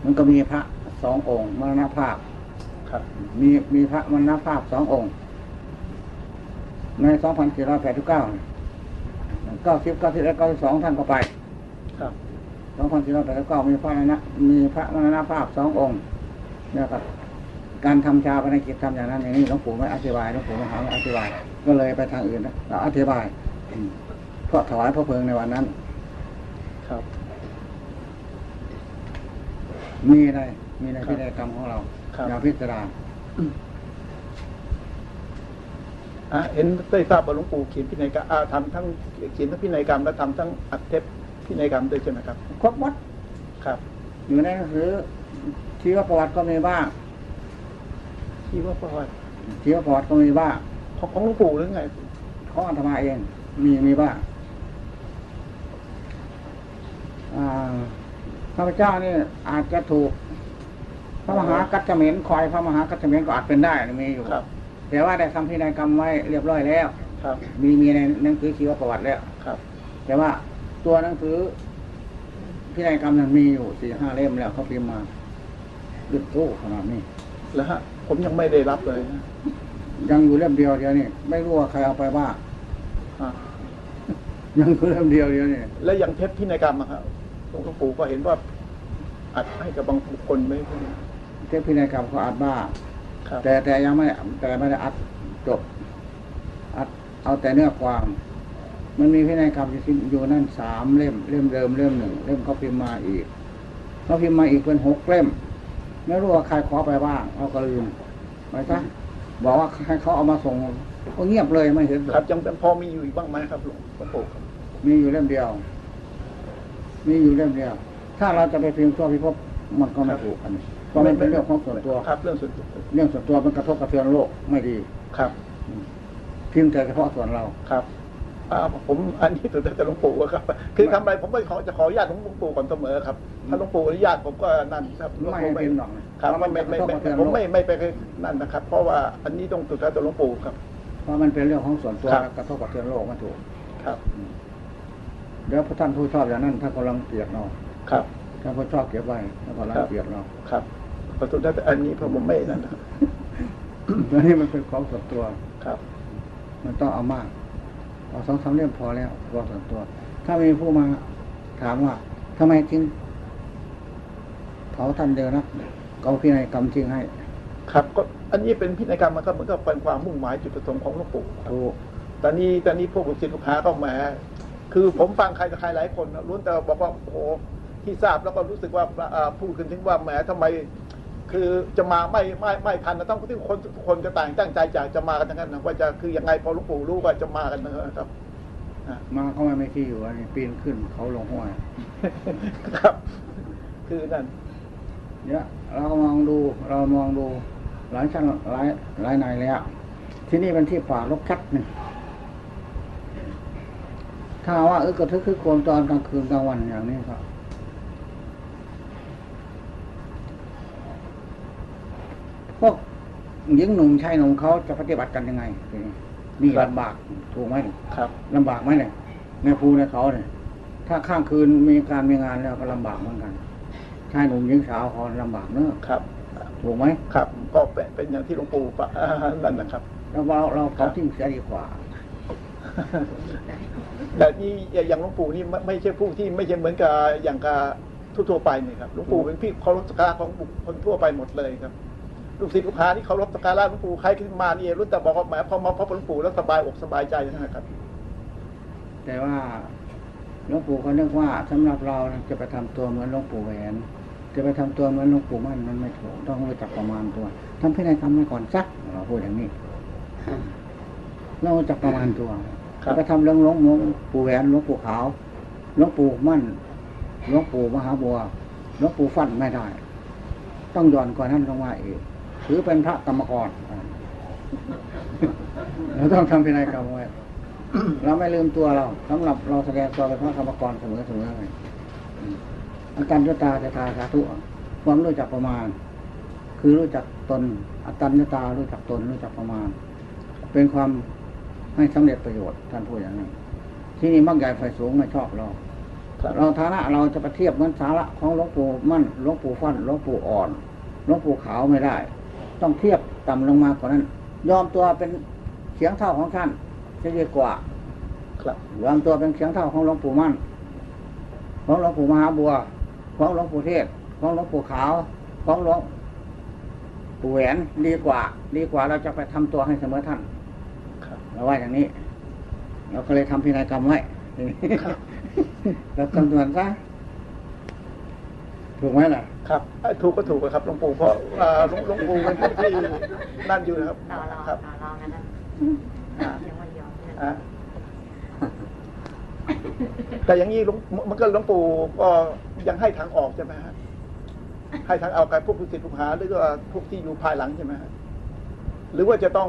มันก็มีพระสององค์มรณภาพ ครับ มีมีพระมรณภาพสององค์ ในสองพันสี่ร้อยแปดสิบเก้าเก้าสิบเก้าสิบเอ็ดเก้าสิบสองท่านก็ไปครับ สองพันสี่ร้อยแปดสิบเก้ามีพระนะมีพระมรณภาพสององค์เนี่ยครับการทำชาปนกิจทำอย่างนั้นอย่างนี้หลวงปู่ไม่อธิบายหลวงปู่ไม่หาไม่อธิบาย ก็เลยไปทางอื่นนะเราอธิบายอืมเพราะถวายพระเพลิงในวันนั้น ครับ มีในมีในพินัยกรรมของเราครับอย่าพิจารณาอะเห็นได้ทราบว่าหลวงปู่เขียนพินัยกรรมอ่าทำทั้งเขียนทั้งพินัยกรรมและทำทั้งอัดเทป พินัยกรรมด้วยใช่ไหมครับ ครบหมดครับ อยู่ในหนังสือชีวประวัติก็มีบ้างที่ว่าประวัติชีวประวัติก็มีบ้างของของหลวงปู่หรือไงของอาตมาเอง มีมีบ้างอ่าข้าพเจ้านี่อาจจะถูก พระมหากัจจเมนคอยพระมหากัจจเมนก็อาจเป็นได้มีอยู่ครับแต่ว่าได้ทำพินัยกรรมไว้เรียบร้อยแล้ว ครับ มีมีในหนังสือชีวประวัติแล้วครับ แต่ว่า ตัวหนังสือพินัยกรรมนั้นมีอยู่สี่ห้าเล่มแล้วเขาพิมพ์มาดึกโต้ขนาดนี้แล้วฮะ ผมยังไม่ได้รับเลยนะยังอยู่เล่มเดียวเดียวนี่ไม่รู้ว่าใครเอาไปบ้างอะยังอยู่เล่มเดียวเดียวนี่แล้วยังเทปพินัยกรรมอะครับหลวงปู่ก็เห็นว่าอัดให้กับบางบุคคลไหมพวกนี้เทพพินัยกรรมเขาอัดบ้างครับแต่แต่ยังไม่แต่ไม่ได้อัดจบอัดเอาแต่เนื้อความ มันมีพินัยกรรมอยู่นั่นสามเล่ม เล่มเดิมเล่มหนึ่งเล่มเขาพิมพ์มาอีกเขาพิมพ์มาอีกเป็นหกเล่ม ไม่รู้ว่าใครขอไปบ้างเอาก็ลืมไปซะบอกว่าให้เขาเอามาส่งก็เงียบเลยไม่เห็นครับยังพอมีอยู่อีกบ้างไหมครับหลวงหลวงปู่ครับมีอยู่เล่มเดียว มีอยู่เล่มเดียว ถ้าเราจะไปพิมพ์ทั่วพิภพมันก็ไม่ถูกอันนี้เพราะมันเป็นเรื่องของส่วนตัวครับ เรื่องส่วนตัวเรื่องส่วนตัวมันกระทบกระเทือนโลกไม่ดีครับ พิมพ์แต่เฉพาะส่วนเราครับอ่า ผมอันนี้ถือแต่หลวงปู่อะครับ คือทำอะไรผมไม่ขอจะขออนุญาตหลวงปู่ก่อนเสมอครับ ถ้าหลวงปู่อนุญาตผมก็นั่นครับไม่ให้พิมพ์หรอกนะครับไม่ไม่ไม่กระทบไม่กระเทือนผมโลกไม่ไม่ไปนั่นนะครับ เพราะว่าอันนี้ต้องสุดท้ายแต่หลวงปู่ครับเพราะมันเป็นเรื่องของส่วนตัวครับกระทบกระเทือนโลกไม่ถูกครับเดี๋ยวพระท่านผู้ชอบอย่างนั้นท่านกำลังเกลียดเราครับท่านผู้ชอบเก็บไว้ท่านกำลังครับเกลียดเราครับขอสุดท้ายแต่อันนี้เพราะผมไม่นั่นนะครับแล้วนี่มันเป็นของส่วนตัวครับ มันต้องเอามาก เอาสองสามเล่มพอแล้วตัวส่วนตัว ถ้ามีผู้มาถามว่าทำไมทิ้งเผาท่านเดียวนะก็เอาพินัยกรรมทิ้งให้ ครับก็อันนี้เป็นพินัยกรรมมันก็มันก็เป็นความมุ่งหมายจุดประสงค์ของหลวงปู่ครับถูกตอนนี้ตอนนี้พวกลูกศิษย์ลูกหาก็แหมคือผมฟังใครต่อใครหลายคนนะล้วนแต่บอกว่าโอ้โหที่ทราบแล้วก็รู้สึกว่าอ่าพูดกันถึงว่าแหมทำไม คือจะมาไม่ไม่ไม่ทันนะต้องที่คนทุกคนจะต่างตั้งใจจะจะมากันทั้งนั้นนะว่าจะคือยังไงพอหลวงปู่รู้ว่าจะมากันนะครับอะมาเขาไม่ไม่ที่อยู่อันนี้ปีนขึ้นเขาลงห้วยครับ คือนั่นเนี่ยเรามองดูเรามองดูหลายชั้นหลายหลายนายแล้ว ที่นี่เป็นที่ป่ารกชัดหนึ่งถ้าว่าเออกระทึกคือโครมตอนกลางคืนกลางวันอย่างนี้ครับ พวกหญิงหนุ่มชายหนุ่มเขาจะปฏิบัติกันยังไงทีนี้นี่ลำบากถูกไหมครับลำบากไหมเนี่ยในภูในเขาเนี่ย ถ้าข้างคืนมีการมีงานแล้วก็ลำบากเหมือนกันชายหนุ่มหญิงสาวเขาลำบากเนอะครับถูกไหมครับ ก็เป็นเป็นอย่างที่หลวงปู่ปะอ่านั่นนะครับแล้วเราเราเขาทิ้งเสียดีกว่าแต่นี่อย่างหลวงปู่นี่ไม่ไม่ใช่ผู้ที่ไม่ใช่เหมือนกับอย่างกับทั่วๆไปนี่ครับหลวงปู่เป็นพี่เคารพสักการะของบุคคลทั่วไปหมดเลยครับ ลูกศิษย์ลูกหาที่เคารพสักการะหลวงปู่ใครขึ้นมาเนี่ยรู้แต่บอกว่าแหมพอมาพบหลวงปู่แล้วสบายอกสบายใจนะครับ แต่ว่าหลวงปู่เขานึกว่าสำหรับเราจะไปทำตัวเหมือนหลวงปู่แหวนจะไปทำตัวเหมือนหลวงปู่มั่นมันไม่ถูกต้องรู้จักประมาณตัวทำพินัยกรรมไว้ก่อนสักเราพูดอย่างนี้เราจักประมาณตัวจะไปทำเรื่องหลวงปู่แหวนหลวงปู่ขาวหลวงปู่มั่นหลวงปู่มหาบัวหลวงปู่ฟันไม่ได้ ต้องย้อนกว่านั้นลงมาอีก ถือเป็นพระกรรมกรเราต้องทำพินัยกรรมไว้เราไม่ลืมตัวเราสำหรับเราแสดงตัวเป็นพระกรรมกรเสมอเสมอเลยอาการยตาจะทาสาธุความรู้จักประมาณ คือรู้จักตนอัตตัญญตารู้จักตนรู้จักประมาณ เป็นความให้สำเร็จประโยชน์ท่านพูดอย่างนี้ที่นี่มักใหญ่ไฟสูงไม่ชอบเราเราฐานะเราจะไปเทียบเหมือนสาระของหลวงปู่มั่นหลวงปู่ฟั่นหลวงปู่อ่อนหลวงปู่ขาวไม่ได้ ต้องเทียบต่ำลงมากว่านั้น ยอมตัวเป็นเสียงเท่าของท่านจะดีกว่า ครับยอมตัวเป็นเสียงเท่าของหลวงปู่มั่น ของหลวงปู่มหาบัว ของหลวงปู่เทศ ของหลวงปู่ขาว ของหลวงปู่แหวนดีกว่า ดีกว่าเราจะไปทำตัวให้เสมอท่านครับเราว่าอย่างนี้เราก็เลยทำพินัยกรรมไว้ครับเราคำนวณซะถถูกไหมล่ะ ครับเอ้ยถูกก็ถูกอะครับหลวงปู่เพราะอ่าหลวงหลวงปู่เป็นผู้ที่นั่นอยู่นะครับต่อรองครับต่อรองกันนะอ่ายังไม่ยอมเนี่ยอ่าแต่อย่างนี้หลวงมันก็หลวงปู่ก็ยังให้ทางออกใช่ไหมฮะให้ทางออกกับพวกผู้ศิษย์ลูกหาหรือว่าพวกที่อยู่ภายหลังใช่ไหมฮะหรือว่าจะต้อง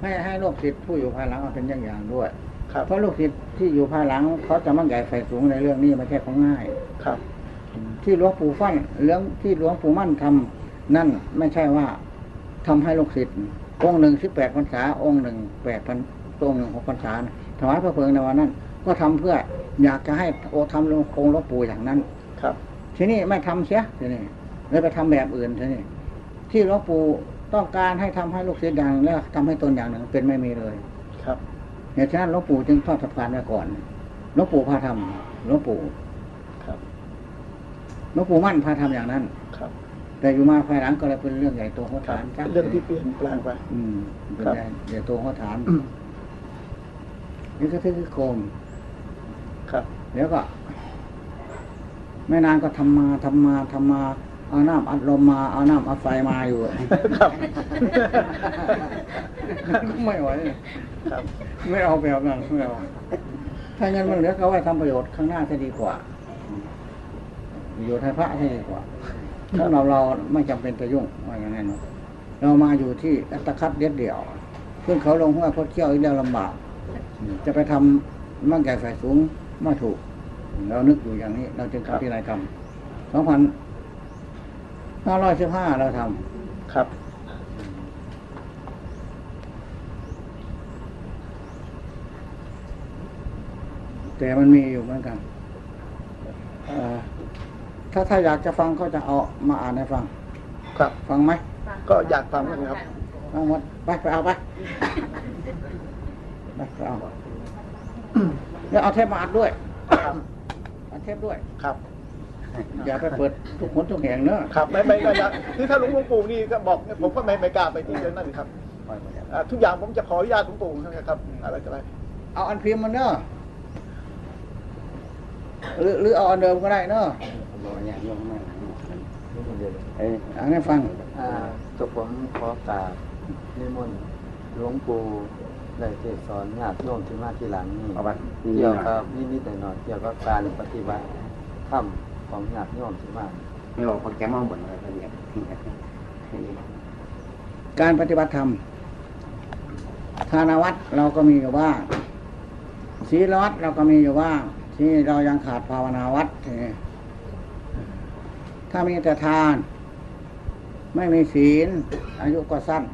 ให้ให้ลูกศิษย์ผู้อยู่ภายหลังเอาเป็นอย่างอย่างด้วยครับเพราะลูกศิษย์ที่อยู่ภายหลังเขาจะมั่งใหญ่ไฟสูงในเรื่องนี้ไม่ใช่ของง่ายครับ ที่หลวงปู่ฟั่นเรื่องที่หลวงปู่มั่นทำนั่นไม่ใช่ว่าทำให้ลูกศิษย์องค์หนึ่งสิบแปดพรรษา องค์หนึ่งแปดพันองค์หนึ่งหกพรรษาถวายพระเพลิงในวันนั้น ก็ทำเพื่ออยากจะให้โอทำองค์หลวงปู่อย่างนั้น ครับ ทีนี้ไม่ทำเสียทีนี้เลยไปทำแบบอื่นทีนี้ที่หลวงปู่ต้องการให้ทำให้ลูกศิษย์อย่างหนึ่งแล้วทำให้ตนอย่างหนึ่งเป็นไม่มีเลย ครับเหตุฉะนั้นหลวงปู่จึงทอดสะพานไว้ก่อนหลวงปู่พาทำหลวงปู่ครับ หลวงปู่มั่นพาทำอย่างนั้นครับ แต่อยู่มาภายหลังก็เลยเป็นเรื่องใหญ่โตหัวครัฐาบนจ้ะเรื่องที่เปลี่ยนแปลงไป อืมเป็นครับใหญ่ใหญ่โตหัวฐานนี่ก็คือโคมครับเดี๋ยวก็ไม่นานก็ทำมาทำมาทำมาเอาน้ำอัดลมมาเอาน้ำอัดไฟมาอยู่ครับไม่ไหวครับไม่เอาแบบนั้นไม่เอาถ้างั้นมันเหลือก็ไว้ทำประโยชน์ข้างหน้าจะดีกว่า ประโยชน์ให้พระจะดีกว่าถ้าเราเราไม่จำเป็นจะยุ่งว่าอย่างนั้นเนอะเรามาอยู่ที่อัตคัดเด็ดเดี่ยวขึ้นเขาลงห้วยพดเที่ยวอีกแล้วลำบาก จะไปทำมั่งใหญ่ฝ่ายสูงไม่ถูก เรานึกอยู่อย่างนี้ เราจึงทำที่ไรทำสองพันห้าร้อยสิบห้าเราทำครับแต่มันมีอยู่เหมือนกันเอ่อ ถ้าถ้าอยากจะฟังก็จะเอามาอ่านให้ฟัง ครับ ฟังไหม ก็อยากฟังนะครับเอาหมดไปไปเอาไปไปไปเอาแล้วเอาเทปมาอัดด้วยครับอัดเทปด้วย ครับ อย่าไปเปิดทุกคนทุกแห่งเนอะครับ ไม่ไม่ไม่นะคือถ้าหลวงปู่นี่ก็บอกผมก็ไม่ไม่กล้าไปที่นั่นครับอ่าทุกอย่างผมจะขออนุญาตหลวงปู่นะครับ อะไรก็ได้เอาอันพิมพ์มันเนอะหรือหรือเอาอันเดิมก็ได้เนอะ อ่านให้ฟังอ่ากับผมขอกราบนิมนต์หลวงปู่ได้เทศสอนญาติโยมที่มาที่หลังนี่เอาไปเกี่ยวกับนิดๆหน่อยๆเกี่ยวกับการปฏิบัติธรรมของญาติโยมที่มาไม่บอกคนแกมองบนอะไรละเอียดการปฏิบัติธรรมทานวัดเราก็มีอยู่บ้างศีลวัดเราก็มีอยู่บ้างที่เรายังขาดภาวนาวัดทีนี้ ถ้ามีแต่ทาน ไม่มีศีล อายุก็สั้น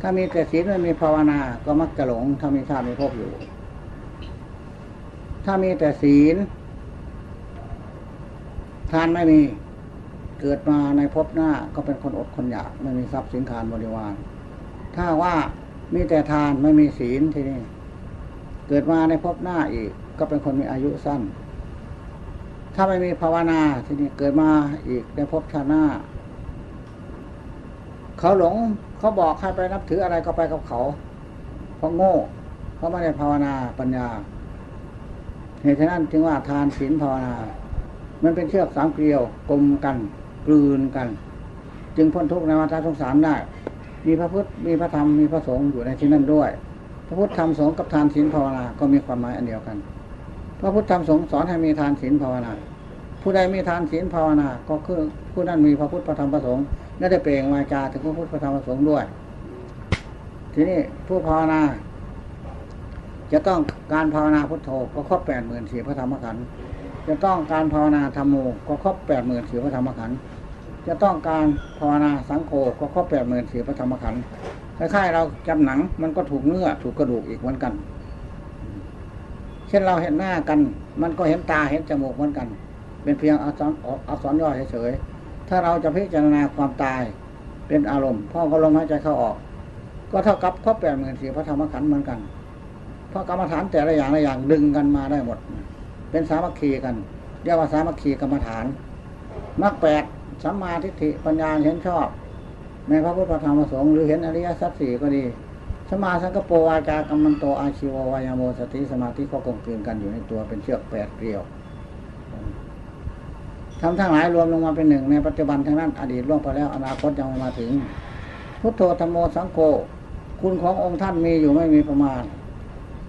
ถ้ามีแต่ศีลไม่มีภาวนา ก็มักจะหลง ถ้ามีชาติมีภพอยู่ ถ้ามีแต่ศีล ทานไม่มีเกิดมาในภพหน้าก็เป็นคนอดคนอยาก ไม่มีทรัพย์สินคารบริวาร ถ้าว่ามีแต่ทานไม่มีศีลทีนี้เกิดมาในภพหน้าอีก ก็เป็นคนมีอายุสั้น ถ้าไม่มีภาวนาที่นี้เกิดมาอีกในภพชาติหน้า เขาหลงเขาบอกให้ไปนับถืออะไรก็ไปกับเขา เพราะโง่เขาไม่ได้ภาวนาปัญญาเหตุฉะนั้นจึงว่าทานศีลภาวนา มันเป็นเชือกสามเกลียวกลมกันกลืนกัน จึงพ้นทุกข์ในวัฏสงสารได้ มีพระพุทธมีพระธรรมมีพระสงฆ์อยู่ในที่นั้นด้วย พระพุทธธรรมสงฆ์กับทานศีลภาวนาก็มีความหมายอันเดียวกัน ระพุทธธรรมสงฆ์สอนให้มีทานศีลภาวนา ผู้ใดมีทานศีลภาวนา ก็คือผู้นั้นมีพระพุทธพระธรรมพระสงฆ์และได้เปล่งวาจาถึงพระพุทธพระธรรมพระสงฆ์ด้วย ทีนี้ผู้ภาวนา จะต้องการภาวนาพุทโธก็ครบแปดหมื่นสี่พระธรรมขันธ์จะต้องการภาวนาธรรมโมก็ครบแปดหมื่นสี่พระธรรมขันธ์จะต้องการภาวนาสังโฆก็ครบแปดหมื่นสี่พระธรรมขันธ์คล้ายๆเราจำหนังมันก็ถูกเนื้อถูกกระดูกอีกเหมือนกัน ช่นเราเห็นหน้ากัน มันก็เห็นตาเห็นจมูกเหมือนกัน เป็นเพียงอักษรอักษรย่อเฉยๆถ้าเราจะพิจารณาความตายเป็นอารมณ์พ่อก็ลมหายใจเข้าออก ก็เท่ากับครบแปดหมื่นสี่พระธรรมขันธ์เหมือนกัน เพราะกรรมฐานแต่ละอย่างละอย่างดึงกันมาได้หมด เป็นสามัคคีกันเรียกว่าสามัคคีกรรมฐานมรรคแปดสัมมาทิฏฐิปัญญาเห็นชอบ ในพระพุทธธรรมประสงค์หรือเห็นอริยสัจสี่ก็ดี มมาสังกปรวาจากรรมันโตอาชีววายโมสติสมาธิก็กลมกลืนกันอยู่ในตัวเป็นเชือกแปดเกลียวทำทั้งหลายรวมลงมาเป็นหนึ่งในปัจจุบันทั้งนั้นอดีตล่วงไปแล้วอนาคตยังไม่มาถึง พุทโธธรรมโมสังโฆคุณขององค์ท่านมีอยู่ไม่มีประมาณ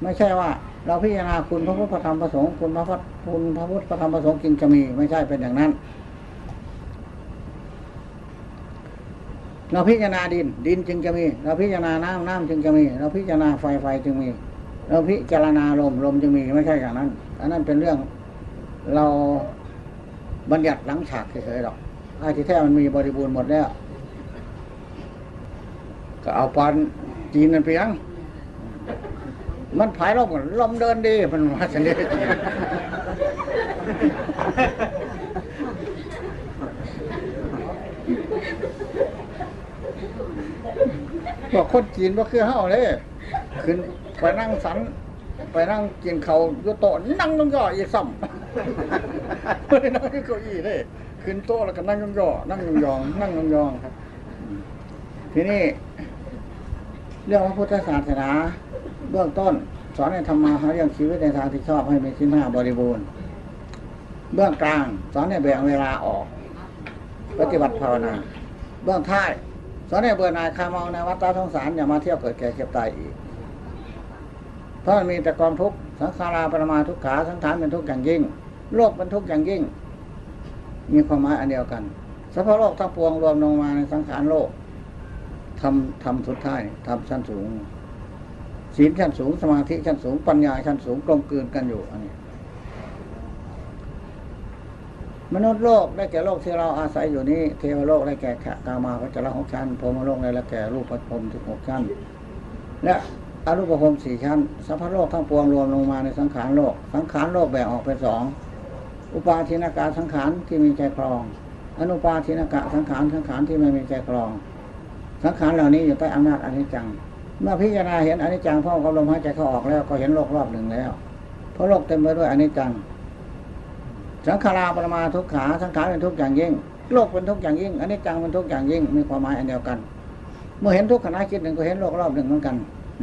ไม่ใช่ว่า เราพิจารณาคุณพระพุทธธรรมพระสงฆ์คุณพระพุทธคุณพระพุทธธรรมพระสงฆ์จึงจะมี ไม่ใช่เป็นอย่างนั้น เราพิจารณาดิน ดินจึงจะมี เราพิจารณาน้ำน้ำจึงจะมี เราพิจารณาไฟไฟจึงมี เราพิจารณาลมลมจึงมีไม่ใช่อย่างนั้น อันนั้นเป็นเรื่องเราบัญญัติหลังฉากเฉยๆหรอกไอ้ที่แท้มันมีบริบูรณ์หมดแล้วก็เอาปานจีนนั่นไปยังมันผายลมกันลมเดินดีมันว่าสันเดจีน บอกคนจีนว่าคือเฮาเลยขึ้นไปนั่งสัน ไปนั่งกินเขาอยโต๊ะนั่งลงย่ออีกซ้ำไม่ได้นั่งที่เก้าอี้เลยขึ้นโต๊ะแล้วก็นั่งยองย่อนั่งยองยองนั่งยองยองครับ ทีนี้เรื่องพระพุทธศาสนาเบื้องต้น สอนให้ทำมาหาเรื่องชีวิตในทางที่ชอบให้มีชิ้นห้าบริบูรณ์ เบื้องกลาง สอนให้แบ่งเวลาออก ปฏิบัติภาวนา เบื้องท้าย สอนให้เบื่อหน่ายคายเมาในวัฏสงสารอย่ามาเที่ยวเกิดแก่เก็บตายอีก เพราะมันมีแต่กองทุกข์สังขาราปรมาทุกขาสังขารเป็นทุกข์อย่างยิ่ง โลกเป็นทุกข์อย่างยิ่ง มีความหมายอันเดียวกันสัพพะโลกทั้งปวงรวมลงมาในสังขารโลกทำทำสุดท้ายทำชั้นสูงศีลชั้นสูงสมาธิชั้นสูงปัญญาชั้นสูงกลมกลืนกันอยู่อันนี้ มนุษย์โลกได้แก่โลกที่เราอาศัยอยู่นี้ เทวโลกได้แก่กามาพระจรหกชั้นพรมโลกได้แก่รูปพรมสิบหกชั้น และอรูปภพสี่ชั้น สัพพะโลกทั้งปวงรวมลงมาในสังขารโลก สังขารโลกแบ่งออกเป็นสอง อุปาทินากาสังขารที่มีใจครอง อนุปาทินากะสังขารสังขารที่ไม่มีใจครอง สังขารเหล่านี้อยู่ใต้อำนาจอนิจจัง เมื่อพิจารณาเห็นอนิจจังพร้อมกับลมหายใจเข้าออกแล้วก็เห็นโลกรอบหนึ่งแล้ว เพราะโลกเต็มไปด้วยอนิจจัง สังขาราปรมาทุกขาสังขารเป็นทุกอย่างยิ่ง โลกเป็นทุกอย่างยิ่งอนิจจังเป็นทุกอย่างยิ่งมีความหมายอันเดียวกัน เมื่อเห็นทุกขณะคิดหนึ่งก็เห็นโลกรอบหนึ่งเหมือนกัน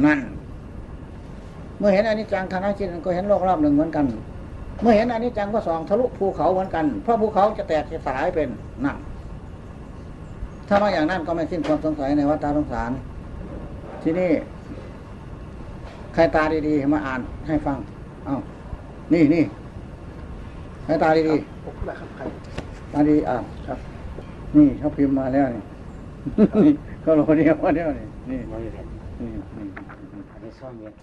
นั่น เมื่อเห็นอนิจจังคณะคิดหนึ่งก็เห็นโลกรอบหนึ่งเหมือนกัน เมื่อเห็นอนิจจังก็ส่องทะลุภูเขาเหมือนกัน เพราะภูเขาจะแตกจะสลายเป็นนั่นถ้ามาอย่างนั้นก็ไม่สิ้นความสงสัยในวัฏสงสาร ที่นี่ใครตาดีๆมาอ่านให้ฟัง เอ้านี่นี่ ใครตาดีผมได้ครับใครๆตาดีอ่านครับ นี่เขาพิมพ์มาแล้วนี่ นี่เขาโหลดเดียวมาแล้วนี่นี่ไม่ได้นี่นี่ อันนี้ซ่อมเยอะ